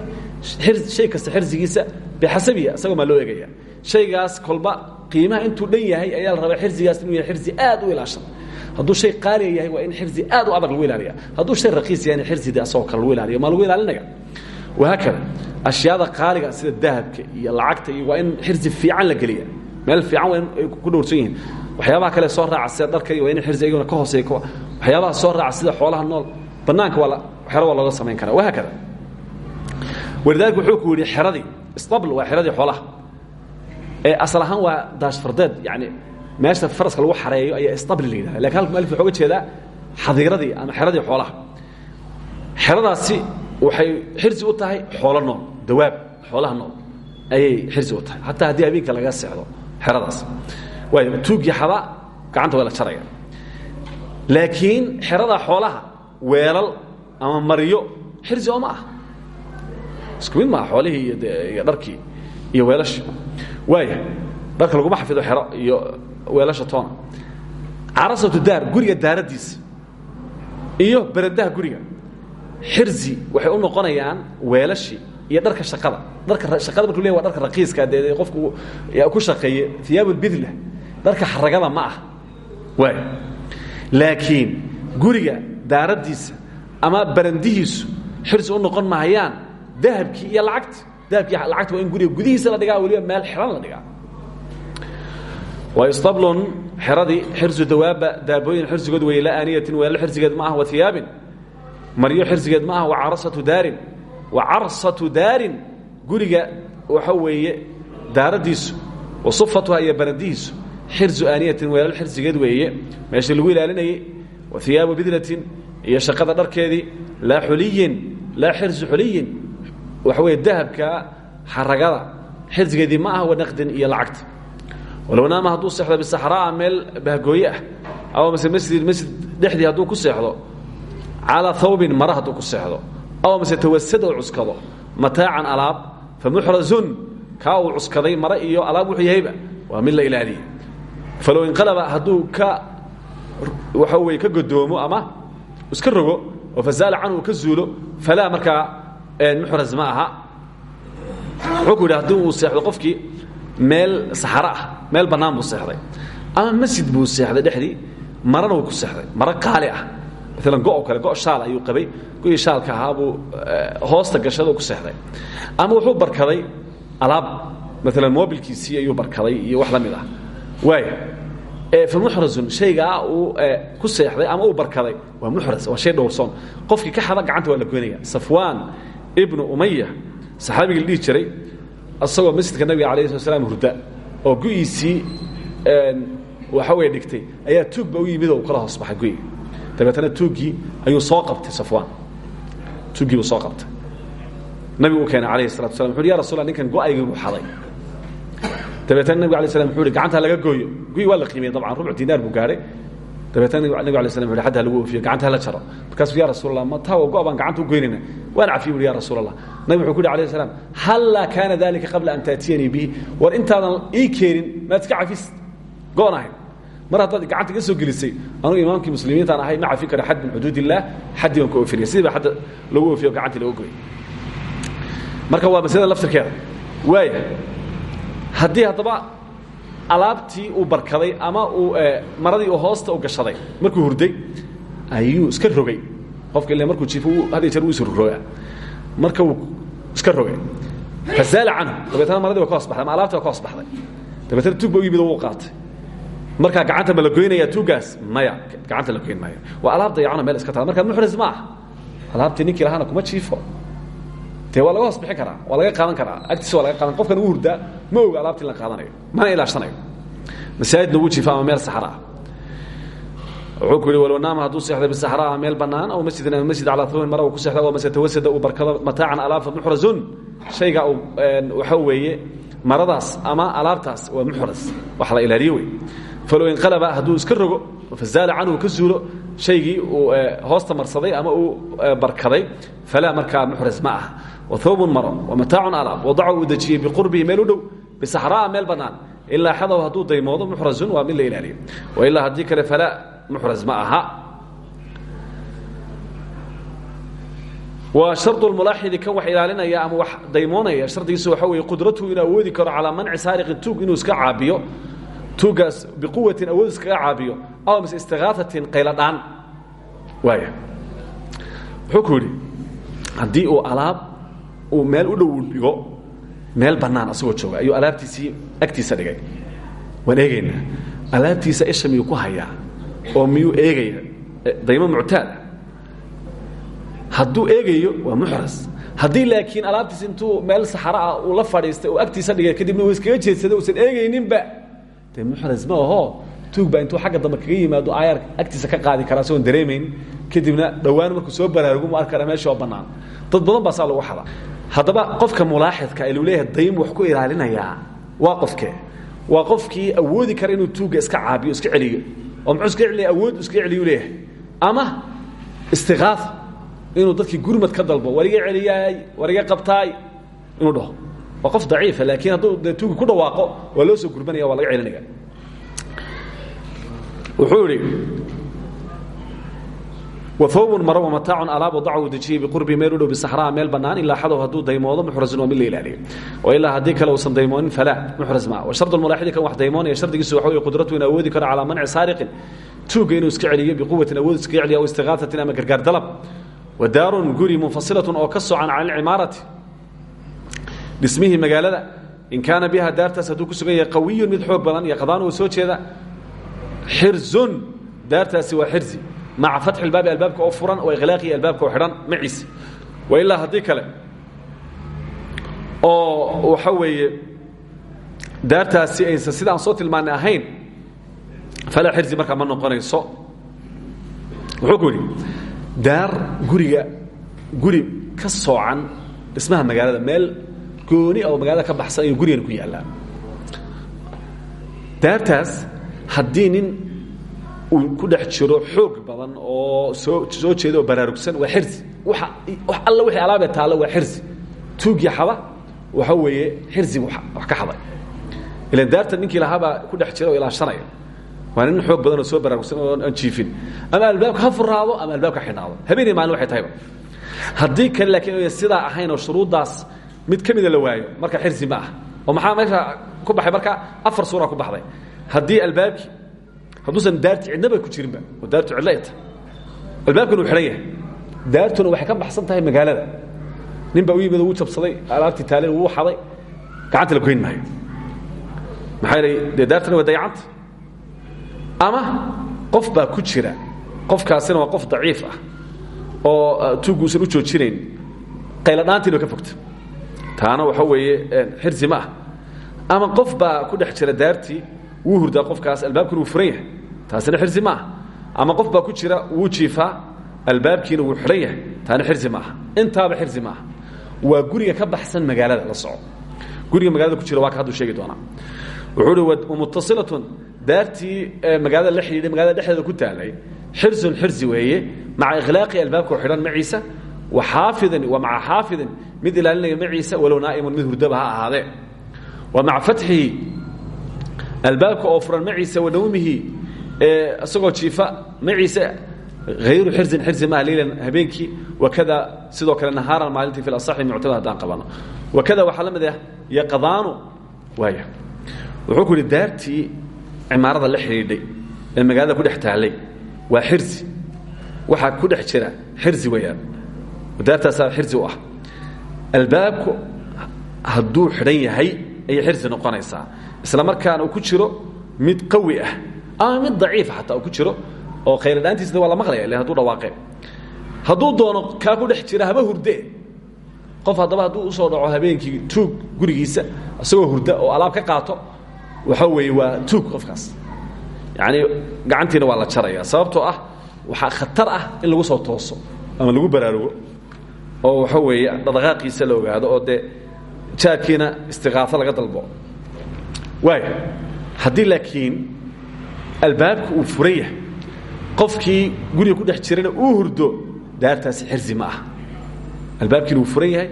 Shay kasta xirsigiisa bixasabiya isagoo maa loo eegaya. Shaygaas kolba qiimaha intuu dhan yahay ayaa la rabaa xirsigaas inuu yahay xirsi aad u ilaashan. Hadduu shay qaaliya yahay waa in xirsi aad u adag lagu ilaaliya. Hadduu shay raqiis yahayna xirsida asagoo kale lagu ilaaliya maa lagu ilaalinaya? Wahaakada ashyaada qaaliga sida dahabka iyo lacagta iyo waa in xirsi fiican la geliya. Meel fiican waa ku dhowrsan waxyaabaha kale soo raaca sida waa in xirsi iyaguna ka hooseeya waxyaabaha soo raaca sida xoolaha nool banaanka waa xero waa looga samayn karaa. Wahaakada walidaalika wuxuu ku yidhi xeradii istabl waa xeradii xoolaha. Ee asal ahaan waa daashfardeed yani meesha faraska lagu xareeyo ayaa istabli la yidhahda laakiin halka mualif wuxuu uga jeedaa xadiiradii ama xeradii xoolaha. Xeradaasi waxay xirsi u tahay xoolo nool dawaab xoolaha nool ayay xirsi u tahay. Hataa haddii habeenka laga seexdo xeradaas. Waayo tuugii xada gacanta waa la jaraya. Laakiin xerada xoolaha weelal ama maryo. Xirsi oo ma ah. Isku mid maaha xoolihii iyo dharkii iyo weelashii waaya dharka laguma xafido xero iyo weelasha toona carasatu daar guriga daaraddiisa iyo berendaha guriga. Xirsi waxay u noqonayaan weelashii iyo dharka shaqada. Dharka shaqada marku leey wa dharka raqiiska dee qofku ku shaqeeye hiyaab lbidla dharka xaragada ma ah. Waay laakiin guriga daaraddiisa ama barandihiisu xirsi u noqon mahayaan dahabkii iyo lacagti. Dahabkii lacagti waa in guriga gudihiisa la dhigaa weliba meel xiran la dhigaa. Wastablun xeradii xirsu dawaaba daabooyin xirsigood wey la aaniyatin weelal xirsigeed ma ah wa hiyaabin maryo xirsigeed ma ah wa carasatu daarin. Wa carsatu daarin guriga waxa weeye daaraddiisu wa sufatuha iyo barandihiisu xirsu aaniyatin weelal xirsigeed weeye. Meeshii lagu ilaalinayey wa hiyaabu bidlatin iyo shaqada dharkeedii laa xuliyin laa xirsu xuliyin waxa weeye dahabka xaragada xirsigeedii ma ah wa naqdin iyo lacagta. Walow naama hadduu seexdo bisaxraa meel bahgooye ah aw mase masjid masjid dhexdii hadduu ku seexdo calaa hawbin mara hadduu ku seexdo aw mase tawasad oo cuskado mataacan alaab fa muxrazun kaa uu cuskaday mare iyo alaab wuxuu yahayba waa mid la ilaaliyey falow inqalaba hadduu ka waxa weye ka godoomo ama iska rogo oo fasaala canhu ka zuulo falaa markaa muxraz ma aha. Wuxuu ku yidhi haddii uu seexdo qofkii meel saxaro ah meel bannaan buu seexday. Ama masjid buu seexday dhexdii marana wuu ku seexday maro qaali ah. Maalan go kale go shaal ayuu qabay go'ii shaalka ahaa buu hoosta gashada ku seexday. Ama wuxuu barkaday alaab maalan mobilkiisii ayuu barkaday iyo wax la mid ah. Waaya fa muxrazun shaygaa uu ku seexday ama uu barkaday. Waa muxraz waa shay dhowrsoon qofkii ka xada gacanta waa la goynaya. Safwaan ibnu umaya saxaabigii la dhihi jiray asagoo masjidka nabiga alayh slat slam hurda oo gu'iisii waxa wey dhigtay ayaa tuug ba u yimid oo kala hoos baxay gu'iga dabeetana tuuggii ayuu soo qabtay safwaan. Tuuggii buu soo qabtay. Nabigu u keenay alayh salatu slam uhi ya rasul ninkan go'aygii buu xaday dabeetna nabig alay slam wuxu uhi gacantaa laga gooyo. Guyi waa la qiimiyey dabcan rubuc dinaar buu gaadhay dabeetna nabig alay slam wuxu xadda lagu oofiyo gacanta hala jaro. Markaasuu ya rasuul allah ma taa waa go' baan gacanta u goynayna waan cafiye buhi ya rasuul allah nabig wuxuu ku yhi alayh salaam hallaa kaana dalika qabla an taatiyanii bihi. War intaadan ii keenin maad iska cafis go-on ahayd mar haddaad gacanta iga soo gelisay anugu imaamkii muslimiintaan ahay ma cafin karo xad min xuduud illah xaddii baan ku oofiriya sidii baa adda lagu oofiyo gacantii laga goy marka waa maslada laftirkeeda. Waaya haddii haddaba alaabtii uu barkaday ama uu maradii uu hoosta u gashaday markuu hurday ayuu iska rogay. Qofka ila markuu jiifo had jeer uu isrogroga marka uu iska rogay. Fasaala canhu. Dabeetna maradii waa ka hoos baxday ama alabtii waa ka hoos baxday dabeetna tuug ba u yimid oo u qaatay. Markaa gacanta ma la goynaya tuugaas maya. Gacanta la goyn maayo. Waa alaab dayacano meel iska taala. Markaa muxris ma aha alaabtii ninkii lahaana kuma jiifo dee waa laga hoos bixin karaa waa laga qaadan karaa. Agtiisa waa laga qaadan. Qofkan uu hurdaa ma oga alaabtii la qaadanayo mana ilaashanayo. Masaajidna ugu jiifa ama meel saxra ah wuxuu ku yihi walow naama hadduu seexday bisaxra ama meel bannaan aw masjidin masjid calaa thawin mara uu ku seexda oo mase tawasada uu barkado mataacan alaabta muxrazun shayga uu waxa weeye maradaas ama alaabtaas waa muxras. Wax la ilaaliyo wey falow inqalaba hadduu iska rogo fazaala canhu ka zuulo shaygii uu hoosta marsaday ama uu barkaday falaa markaa muxras ma aha wathawbun maro wamataacun alaab. Wadaca uu dejiyey biqurbihi meel u dhow bisaxraa meel bannaan. Ilaa xadaw hadduu daymoodo muxrasun waa mid la ilaaliyo. Wailaa haddii kale falaa muxras ma aha. Waa shardu lmulaaxidi kan wax ilaalinaya ama wax daymoonaya shardigiisu waxa weeye qudratuhu inuu awoodi karo calaa manci saariqin tuug inuu iska caabiyo tuugaas biquwatin awood iskaga caabiyo aw mise istiqaafatin qayladhaan. Waaya wuxuu ku yidhi haddii uu alaab uu meel u dhow dhigo meel bannaan asagoo jooga ayuu alaabtiisii agtiisa dhigay. Waan alaabtiisa isha miyuu ku hayaa oo miyuu eegaya? Daymo muctaada hadduu eegayo waa muxras. Haddii laakiin alaabtiis intuu meel saxaro ah uu la fadhiistay oo agtiisa dhigay kadibna uu iskaga jeedsaday usan eegayninba. Dee muxras ma aho tuug intuu xagga dambe kaga yimaado ayaar agtiisa ka qaadi karaa isagoon dareemayn. Kadibna dhowaan markuu soo baraarugu mu arki karaa meesha oo bannaan. Dad badan baa saa lagu haddaba qofka mulaaxidka ee lu leeyahay daym wax ku ilaalinayaa waa qofkee waa qofkii awoodi kara inuu tuugga iska caabiyo iska celiyo. Oo muxuu iska celiya awood iska celiyu leeyahay. Ama istiqaaf inuu dadkii gurmad ka dalbo war iga celiyaay war iga qabtaay inuu dhaho. Waa qof daciifa laakiin hadduu de tuugi ku dhawaaqo waa loo soo gurmanaya waa laga celinaya. Wuxuu idhi wathawbun maro wamataacun alaab wadacu dejiyey biqurbi meel u dhow bisaxraa meel bannaan ilaa xadow hadduu daymoodo muxrasun waa mid la ilaaliyo wa ilaa haddii kale uusan daymoonin falaa muxras maa wa shardu lmulaaxidi kan wax daymoonaya shardigiisu waxa weye qudratu in awoodi karo calaa manci saariqin. Tuugga inuu iska celiyo biquwatin awood iskaga celiyo aw istiqaafatin ama gargaar dalab. Wa daarun guri munfasilatun oo ka socan cala alcimaarati dhismihii magaalada in kaana biha daartaas hadduu ku sugan yahay qawiyun mid xoog badan iyo qadaan oo soo jeeda. Xirzun daartaasi waa xirzi maca fatxi ilbaabi albaabka oo furan oo ikhlaaqii albaabka oo xidhan maciise wa ilaa haddii kale oo waxa weeye daartaasi aysan sidaan soo tilmaanay ahayn falaa xirzi markaa ma noqonayso. Wuxuu ku yidhi daar guriga guri ka soocan dhismaha magaalada meel gooni oo magaalada ka baxsan ayuu gurigan ku yaallaa daartaas haddii nin uu ku dhex jiro xoog badan oo soo soo jeeda oo baraarugsan waa xirsi. Waa wax alla wixii alaabee taalla waa xirsi. Tuugii xada waxa weeye xirsigu wax ka xaday ilan daarta ninkii lahaabaa ku dhex jira oo ilaashanaya waa nin xoog badan oo soo baraarugsan oo aan jiifin. Ama albaabka ha furaado ama albaabka xidhnaado. Habeenii maalin waxay tahayba haddii kale laakiin sidaa ahayn oo shuruuddaas mid ka mida la waayo marka xirsi ma ah. Oo maxaa meesha ku baxay marka afar suura ku baxday. Haddii albaabkii hadduusan daarti cidnaba ku jirinba. Oo daartu cidlo ay tahay albaabkana uu xidhan yahay daartuna waxay ka baxsan tahay magaalada. Nin baa u yimid uu jabsaday alaabtii taalin wuu xaday gacanta la goyn maayo. Maxaa yeelay dee daartana waa dayacanta ama qof baa ku jira qofkaasina waa qof daciif ah oo tuuguusan u joojinayn qayladhaantiina ka fogta. Taana waxa weeye xirsi ma ah. Ama qof baa ku dhex jira daartii wuu hurdaa qofkaas albaabkuna wuu furan taasina xirsi ma ama qof ku jira wuu jiifaa albaabkiina wuu xidhan taana xirsi intaaba xirsi waa guriga ka baxsan magaalada la soco. Guriga magaalada ku jira waa ka hadduu sheegi doonaa. Wuxuu uhi mutasilatun daartii magaalada la xidhiidhay magaalada dhexdeeda ku taalay xirsun xirsi weeye. Maca ikhlaaqi albaabka oo maciisa wa xaafidin wa maca xaafidin mid ilaalinaya maciisa walow naa'imun mid hurdaba ha wa maca fatxihi albaabka oo furan maciisa wa nawmihi isagoo jiifa maciisa hayru xirzin xirzi maha leylan habeenkii. Wakada sidoo kale nahaaran maalintii fi asaxi muctamad haddaan qabano. Wakada waxaa la mid ah yaqdaanu waaya. Wuxuu ku yidhi daartii cimaarada la xidhiidhay ee magaalada ku dhex taallay waa xirzi waxaa ku dhex jira xirzi weeyaan. Daartaasaa xirzi u ah. Albaabku hadduu xidhan yahay ayay xirzi noqonaysaa isla markaana uu ku jiro mid qawi ah ama mid daciifa xataa uu ku jiro oo khayradhaantiisna waa la maqlaya ille haduu dhawaaqee hadduu doono kaa ku dhex jira haba hurde. Qof haddaba hadduu u soo dhaco habeenkii tuug gurigiisa isagoo hurda oo alaab ka qaato waxa weeye waa tuug qofkaas. Yacanii gacantiina waa la jaraya sababtoo ah waxaa khatar ah in lagu soo tooso ama lagu baraarugo oo waxa weeye dhaqdhaqaaqiisa la ogaado oo dee jaadkiina istiqaaso laga dalbo waaya haddii laakiin albaabka uu furan yahay qofkii guriga ku dhex jirana uu hurdo daartaasi xirzi ma ah albaabkiina wuu furan yahay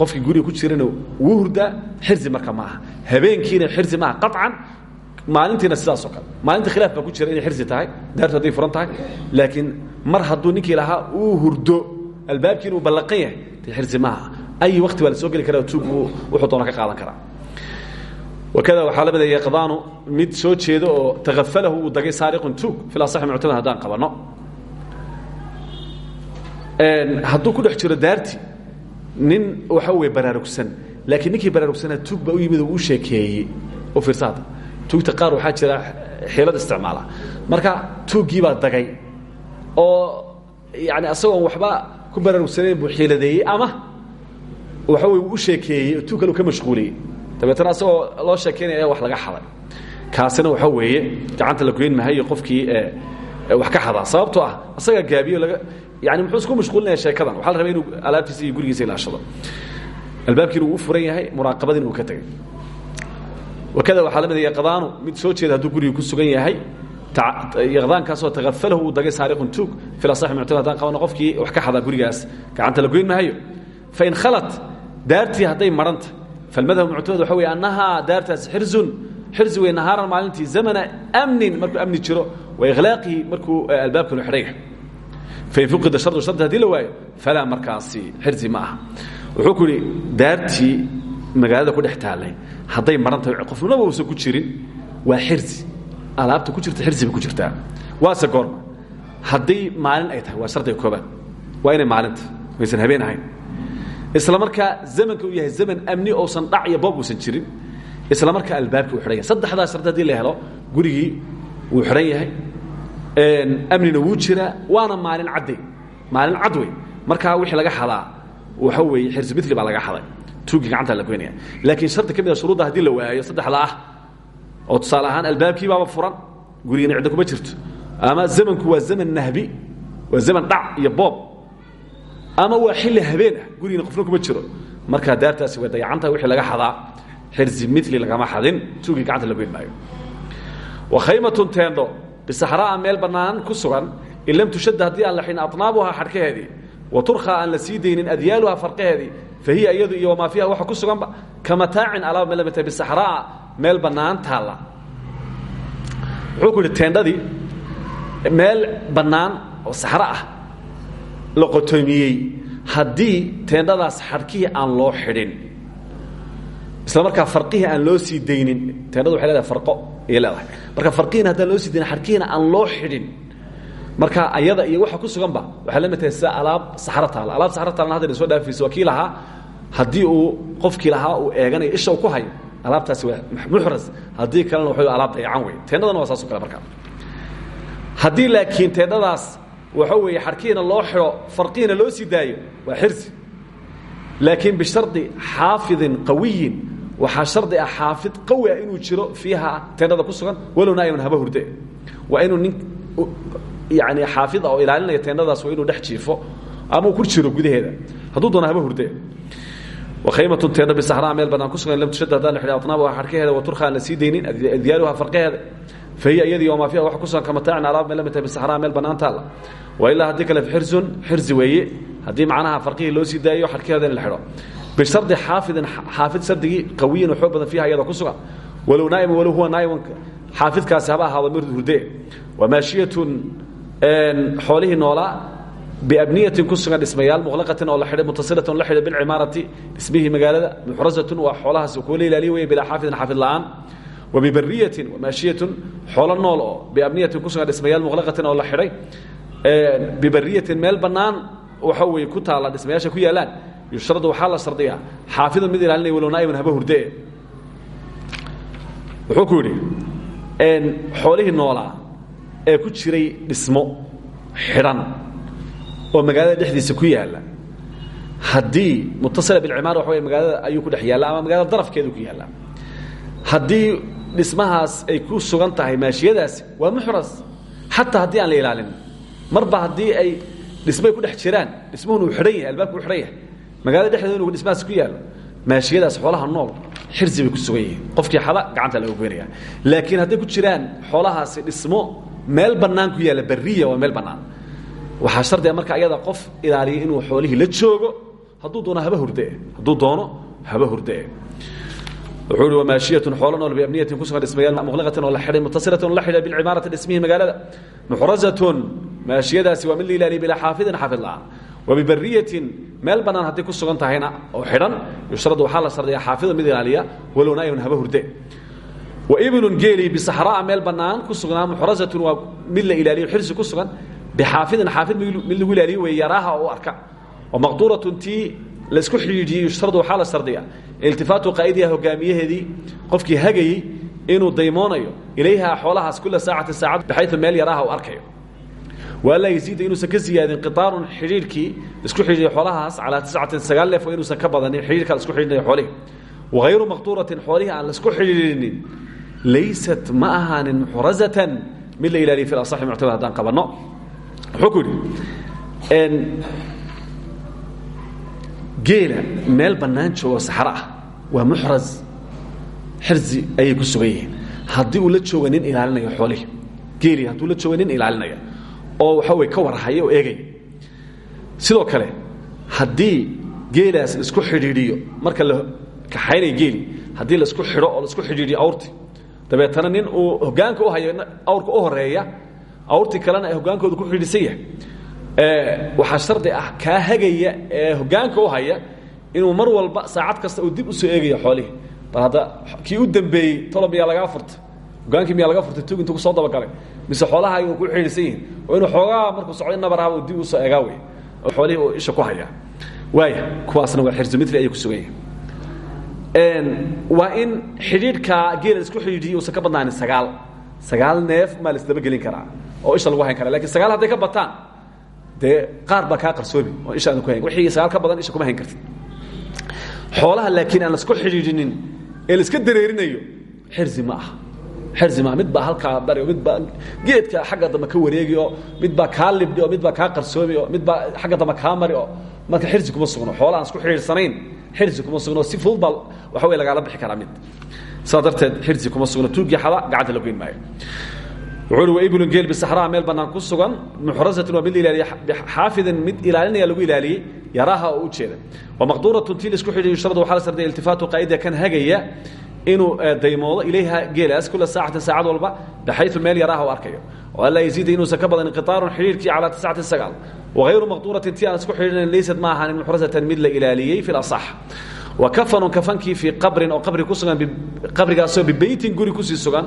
qofkii guriga ku jirana wuu hurdaa xirzi marka ma aha. Habeenkiina xirzi maaha qaطcan maalintiina sidaasoo kale. Maalinta khilaaf baa ku jira inay xirzi tahay daartu hadday furan tahay. Laakiin mar hadduu ninkii lahaa uu hurdo albaabkiina uu ballaqan yahay de xirzi maaha ay wakti baa la soo geli karaa tuug wuxuu doona ka qaadan karaa wakada waxaa la mida yaqdaanu mid soo jeedo oo takafalahu uu dagay saariqun tuug fil asaxi muctamad haddaan qabanno hadduu ku dhex jiro daarti nin waxa weye baraarugsan laakiin ninkii baraarugsanaa tuug baa u yimid oo u sheekeeyey u fiirsaada tuugta qaar waxaa jira xiilad isticmaala marka tuuggii baa dagay oo yani asagoon waxba ku baraarugsanayn buu xiiladeeyey ama waxa weye uu u sheekeeyey oo tuug kale u ka mashquuliyey dabeetna asagoo loo sheekeynaya wax laga xaday kaasina waxa weeye gacanta la goyn mahayo qofkii wax ka xadaa sababtoo ah asagaa gaabiyo laga yani muxuu isku mashquulinaya sheekadan. Waxaa la rabay inuu alaabtiisa iyo gurigiisa ilaashado. Albaabkiina uu u furan yahay muraaqabadiina uu ka tegay. Wakada waxaa la mid yaqdaanu mid soo jeeda hadduu guriga ku sugan yahay yaqdaankaasoo takafalahu uu dagay saariqun tuug fil asaxi muctamad haddaan qabano qofkii wax ka xadaa gurigaas. Gacanta la goyn mahayo fain khalat daartii hadday maranta falmadhab muctamad waxa wey annahaa daartaas xirzun xirzi wey nahaaran maalintii zamana amnin markuu amni jiro wa ikhlaaqihi markuu albaabkanu xidhan yahay fain fuqida shardu shardi haddii la waayo falaa markaasi xirzi ma aha wuxuu ku yidhi daartii magaalada ku dhex taallay hadday maran tahay qofnaba uusan ku jirin waa xirzi alaabta ku jirta xirzi bay ku jirtaa waase goorma hadday maalin ay tahay waa shardiga koobaad waa inay maalinta waysan habeen ahayn isla markaa zamanka uu yahay zaman amni ousan dhac iyo boob uusan jirin isla markaa albaabkii uu xidhan yahay. Saddexdaas shardi haddii la helo gurigii wuu xidhan yahay amnina wuu jiraa waana maalin cadday maalin cad wey markaa wixii laga xadaa waxa weeye xirsi mitli baa laga xaday tuugii gacantaa la goynaya laakiin shardi ka mid a shuruudda haddii la waayo saddexda ah oo tusaale ahaan albaabkii baaba furan gurigina cidda kuma jirto. Ama zamanku waa zaman nahbi waa zaman dhac iyo boob ama waa xilli habeen ah. Gurigina qofna kuma jiro. Markaa daartaasi way dayacanta wixii laga xadaa xirsi mitli lagama xadin. Tuugii gacanta la goyn wa khaymatun teendo. Bisaxraa meel bannaan ku sugan. In lam tushadda haddii xin aطnaabuhaa xadhkaheedii. Wa turkhaa aan la sii daynin adyaaluhaa farqaheedii fa iyo wamaa fiiha waxa ku suganba. Ka mataacin alaab meel la mid tahay bisaxraa meel bannaan taalla. Wuxuu ku yidhi meel bannaan oo saxro ah la qotomiyey haddii teendhadaas xadhkihii aan loo xidhin isla markaa farqihii aan loo sii daynin teendhadu waxay leedahay farqo ayay leedahay. Marka farqihiina haddaan loo sii daynin xadhkihiina aan loo xidhin marka ayada iyo waxa ku suganba waxay la mid tahay sida alaab saxro taalla alaab saxro taalna hadda soo dhaafaysa waa kii lahaa haddii uu qofkii lahaa uu eeganayo isha ku hayo alaabtaasi waa muxras. Haddii kalena waxay alaab dayacan wey teendhadana waa saas o kale markaa haddii laakiin teendhadaas waxa weeye xadhkihiina loo xidho farqihiina loo sii daayo waa xirsi. Laakiin bishardi xaafidin qawiyin waxaa shardi ah xaafid qawi ah inuu jiro fiiha teendhada ku sugan walow naa'iman haba hurde waa inuu nin yani xaafid ah oo ilaalinaya teendhadaas waa inuu dhex jiifo ama uu ku jiro gudaheeda. Hadduu doona haba hurde wakhaymatun teedha bisaxraa meel bannaan ku sugan lam tushadda haddaan la xidhi atnaabuha xarkaheeda wa turkha aan la sii daynin adyaaruha farqaheeda fahiya iyadii wamaa fiiha wax ku sugan ka mataacin alaab meel la mid tahay bisaxraa meel bannaan taalla wa ilaa haddii kale xirsun xirsi weeye haddii macnaha farqihii loo sii daayo xarkaheeda in la xidho bishardi xaafidin xaafid shardigii qawiyin oo xoog badan fiiha iyada ku sugan walow naa'iman walow huwa naa'iman xaafidkaasi haba ahaado mir hurde wamaashiyatun xoolihii noolaa biabniyatin ku sugan dhismayaal muqlaqatin oo la xidhay mutasilatin la xidhay bilcimaarati dhismihii magaalada muxrasatun waa xoolahaas kuwa la ilaaliya weye bilaa xaafidin xaafid la'aan wabibariyatin wamaashiyatun xoolo nool oo biabniyatin ku sugan dhismayaal muqlaqatin oo la xidhay bibariyatin meel bannaan waxa weeye ku taalla dhismayaasha ku yaallaan yushradu waxaa la shardiyaa xaafidun mid ilaalinaya walow naa'iman haba hurdee wuxuu ku yidhi xoolihii noolaa ee ku jiray dhismo xidhan oo magaalada dhexdiisa ku yaalla haddii mutasila bilcimaara waxa wey magaalada ayuu ku dhex yaalla ama magaalada darafkeedu ku yaalla haddii dhismahaas ay ku sugan tahay maashiyadaasi waa muxras. Xataa haddii aan la ilaalin marba haddii ay dhismay ku dhex jiraan dhismuhun uu xidhan yahay albaabku u xidhan yahay magaalada dhexdeeda inu dhismahaas ku yaallo maashiyadaas xoolaha nool xirsi bay ku sugan yihiin. Qofkii xada gacanta laga goynaya laakiin hadday ku jiraan xoolahaasi dhismo meel bannaan ku yaalla bariya waa meel bannaan. Waxaa shardiga marka ayada qof ilaaliya inuu xoolihii la joogo hadduu doono haba hurdee hadduu doono haba hurdee wuxuu uhi wamaashiyatun xoolo nool biabniyatin ku sugan dhismayaal muqlaqatin oo la xidhay mutasilatin oo la xidhay bilcimaarati dhismihii magaalada. Muxrasatun maashiyadaasi waa mid la ilaaliya bilaa xaafidin xaafid la'aan wabibariyatin meel bannaan hadday ku sugan tahayna oo xidhan yushradu waxaa la shardiyaa xaafida mid ilaaliya walow naa'iman haba hurde. Waibnun geeli bisaxraa meel bannaan ku sugnaa muxrasatun waa mid la ilaaliyo xirsi ku sugan bixaafidin xaafid mid lagu ilaaliyo wey yaraaha oo u arka. Wamaqduuratun tii laysku xidhiidhiyey yushradu waxaa la shardiyaa. Iltifaatu qaa'idiha hogaamiyaheedii qofkii hagayey inuu daymoonayo ilayha xoolahaas kula saacati saacad baxaytu meel yaraaha u arkayo. Waanlaa yasiida inuusan ka siyaadin qiaarun xidhiirkii isku xidhiiday xoolahaas calaa tiscatin sagaal neef oo inuusan ka badanin xidhiirkaa la isku xidhiidhaya xoolihii wahayru maqtuuratin xoolihii aan la isku xidhiidhinin. Laysat ma ahaanin muxrazatan mid la ilaaliya fi asaxi muctamad haddaan qabanno. Wuxuu ku yidhi geela meel bannaan joogo saxro ah waa muxraz xirzi ayay ku sugan yihiin. Haddii uu la jooga nin ilaalinaya xoolihii geelii hadduu la jooga nin oo waxa wey ka warhaya oo eegaya sidoo kale haddii geelaas la isku xidhiidhiyo marka la kaxaynaya geeli haddii la isku xidho oo la isku xidhiidhiyo awrti dabeetana nin uu hogaanka u hayo awrka u horreeya awrtii kalena ay hogaankooda ku xidhiidhisan yahay waxaa shardi ah kaa hagaya ee hogaanka u haya inuu mar walba saacad kasta uu dib u soo eegaya xoolihii. Bal hadda kii u dambeeyey tolo miyaa lagaa furtay. Hogaankii miyaa laga furtay tug intuu ku soo dabagalay. Mise xoolaha ayuu ku xidhiidsan yihiin oo inuu xoogaa markuu socday nabarahaba uu dib u soo eegaa wey oo isha ku hayaa. Waaya kuwaasna waa xirsumitri ayay ku sugan yihiin waa in xidhiidhkaa geela isku xidhiidhiyey uusan ka badnaanin sagaal. Sagaal neef maa laisdaba gelin karaa oo isha lagu hayn kara laakiin sagaal hadday ka bataan dee qaar baa kaa qarsoomi oo isha aadan ku hayn. Wixii sagaal ka badan isha kuma hayn kartid. Xoolaha laakiin aan la isku xidhiidhinin ee laiska dareerinayo xirsi ma aha. Xirsi ma mid baa halkaa bari mid baa geedka xagga dambe ka wareegi oo mid baa kaa libdhi oo mid baa kaa qarsoomi oo mid baa xagga dambe kaa mari oo marka xirsi kuma sugno. Xoola aan isku xidhiidhsanayn xirsi kuma sugno. Si fudud waxa wey lagaala bixi karaa mid. Darteed xirsi kuma sugno. Tuugii xada gacanta la goyn maayo wuxuu uhi waibnu geel bisaxraa meel bannaan ku sugan muxrasatin waa mid la ilaaliya xaafidin mid ilaalinaya lagu ilaaliyey yaraaha oo u jeeda wamaqduuratun tii la isku xidhiyo shardu waxaa la sardiya iltifaatu qaa'ida kan hagaya inuu daymoodo ilayha geelaas kula saacatin saacad walba baxayu meel yaraaha u arkayo. Oo allaa yasiida inuusan ka badan inqiaarun xidhiirkii calaa tiscati sagaal. Wahayru maqduuratin tii aan isku xidhiidhayn laysad ma ahaanin muxrasatan mid la ilaaliyey fi lasax wa kafanun kafankii fii qabrin oo qabri ku sugan qabrigaasoo bibeytin guri ku sii sugan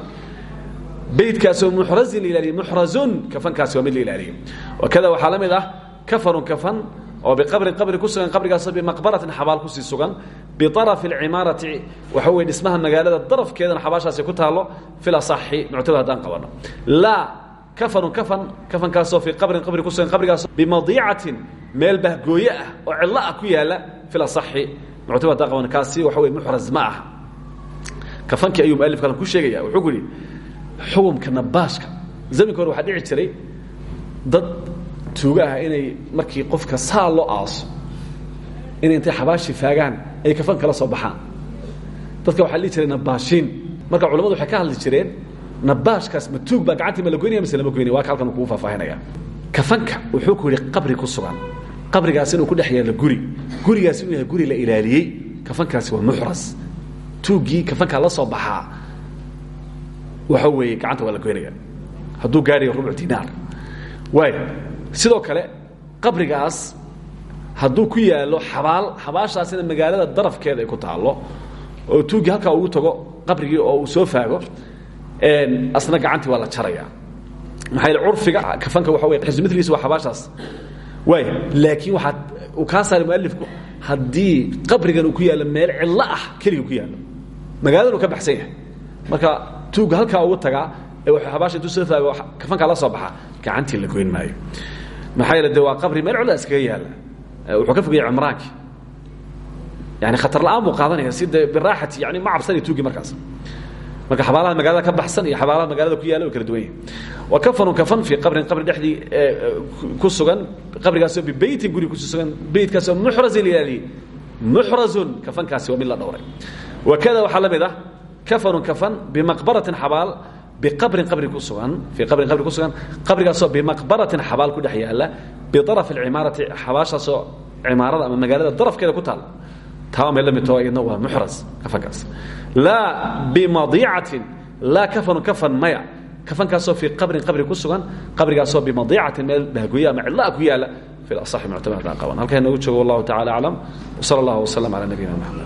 beydkaasoo muxrazin la ilaaliye muxrazun kafankaasi waa mid la ilaaliye wakada waxaa la mid ah kafanun kafan oo biqabrin qabri ku sugan qabrigaasoo bimaqbaratin xabaal ku sii sugan biarafi alcimaarati waxa weye dhismaha magaalada darafkeedana xabaashaasi ku taalo fil asaxi muctabad haddaan qabano laa kafanun kafan kafankaasoo fii qabrin qabri ku sugan qabrigaasoo bimadiicatin meel bahgooye ah oo cidlo ah ku yaalla fil asaxi muctabad haddaan qabano kaasi waxa weye muxraz ma ah kafankii ayuu mualifkan ku sheegaya wuxuu ku yidhi xukumka nabaashka zaminka hore waxaa dhici jiray dad tuuga ah inay markii qofka saa loo aaso inay intay xabaashi faagaan ay kafan kala soo baxaan. Dadka waxaa lihi jiray nabaashiin. Marka culamadu waxay ka hadli jireen nabaashkaas ma tuug baa gacantii ma la goynaya mise lama goynaya waa ka halkan kugu faahfaahinaya. Kafanka wuxuu ku yidhi qabri ku sugan. Qabrigaas inuu ku dhex yaalo guri. Gurigaas inuu yahay guri la ilaaliyey. Kafankaasi waa muxras. Tuuggii kafankaa la soo baxaa waxa weeye gacanta waa la goynaya. Hadduu gaadhayo rubuc dinaar. Waay sidoo kale qabrigaas hadduu ku yaallo xabaal xabaashaasina magaalada darafkeeda ay ku taallo oo tuuggii halkaa ugu tago qabrigii oo uu soo faago asna gacantii waa la jaraya maxaa curfiga kafanka waxa wey xismiliisa waa xabaashaas. Waay laakiin waxaa uu kaa saaray mualifku haddii qabrigan uu ku yaallo meel cidlo ah keliga ku yaallo magaaladan uu ka baxsan yahay. Marka tuugga halkaa ugu tagaa habaasha intuu soo faago kafankaa la soo baxaa gacantii la goyn maayo. Maxaa yeele de waa qabri meel cidla iskaga yaalla. Wuxuu ka fogaya cimraankii yani khatar la'aan buu qaadanaya si de biraaxati yani ma cabsanaya tuuggii markaas. Marka xabaalaha magaalada ka baxsan iyo xabaalaha magaalada ku yaalla way kala duwan yihiin wa kafanun kafan fii qabrin qabri dhexdii ku sugan qabrigaasoo bibeytin guri ku sugan beytkaasoo muxrazin ilaaliyey muxrazun kafankaasi waa mid la dhowray. Wakada waxaa la mid ah kafanun kafan bimaqbaratin xabaal biqabrin qabri ku sugan fii qabrin qabri ku sugan qabrigaasoo bimaqbaratin xabaal ku dhex yaalla biaraf alcimaarati xabaashaasoo cimaarada ama magaalada darafkeeda ku taalla taa may la mid taho iyadna waa muxras kafankaas laa bimadiicatin laa kafanu kafan maya kafankaasoo fii qabrin qabri ku sugan qabrigaasoo bimadiicatin meel bahgoya ama cidlaa ku yaalla fi asaxi muctamad qaban halkaa inoogu joogo wallahu tacala aclam wsala allah wasalam cala nabiyina maxamed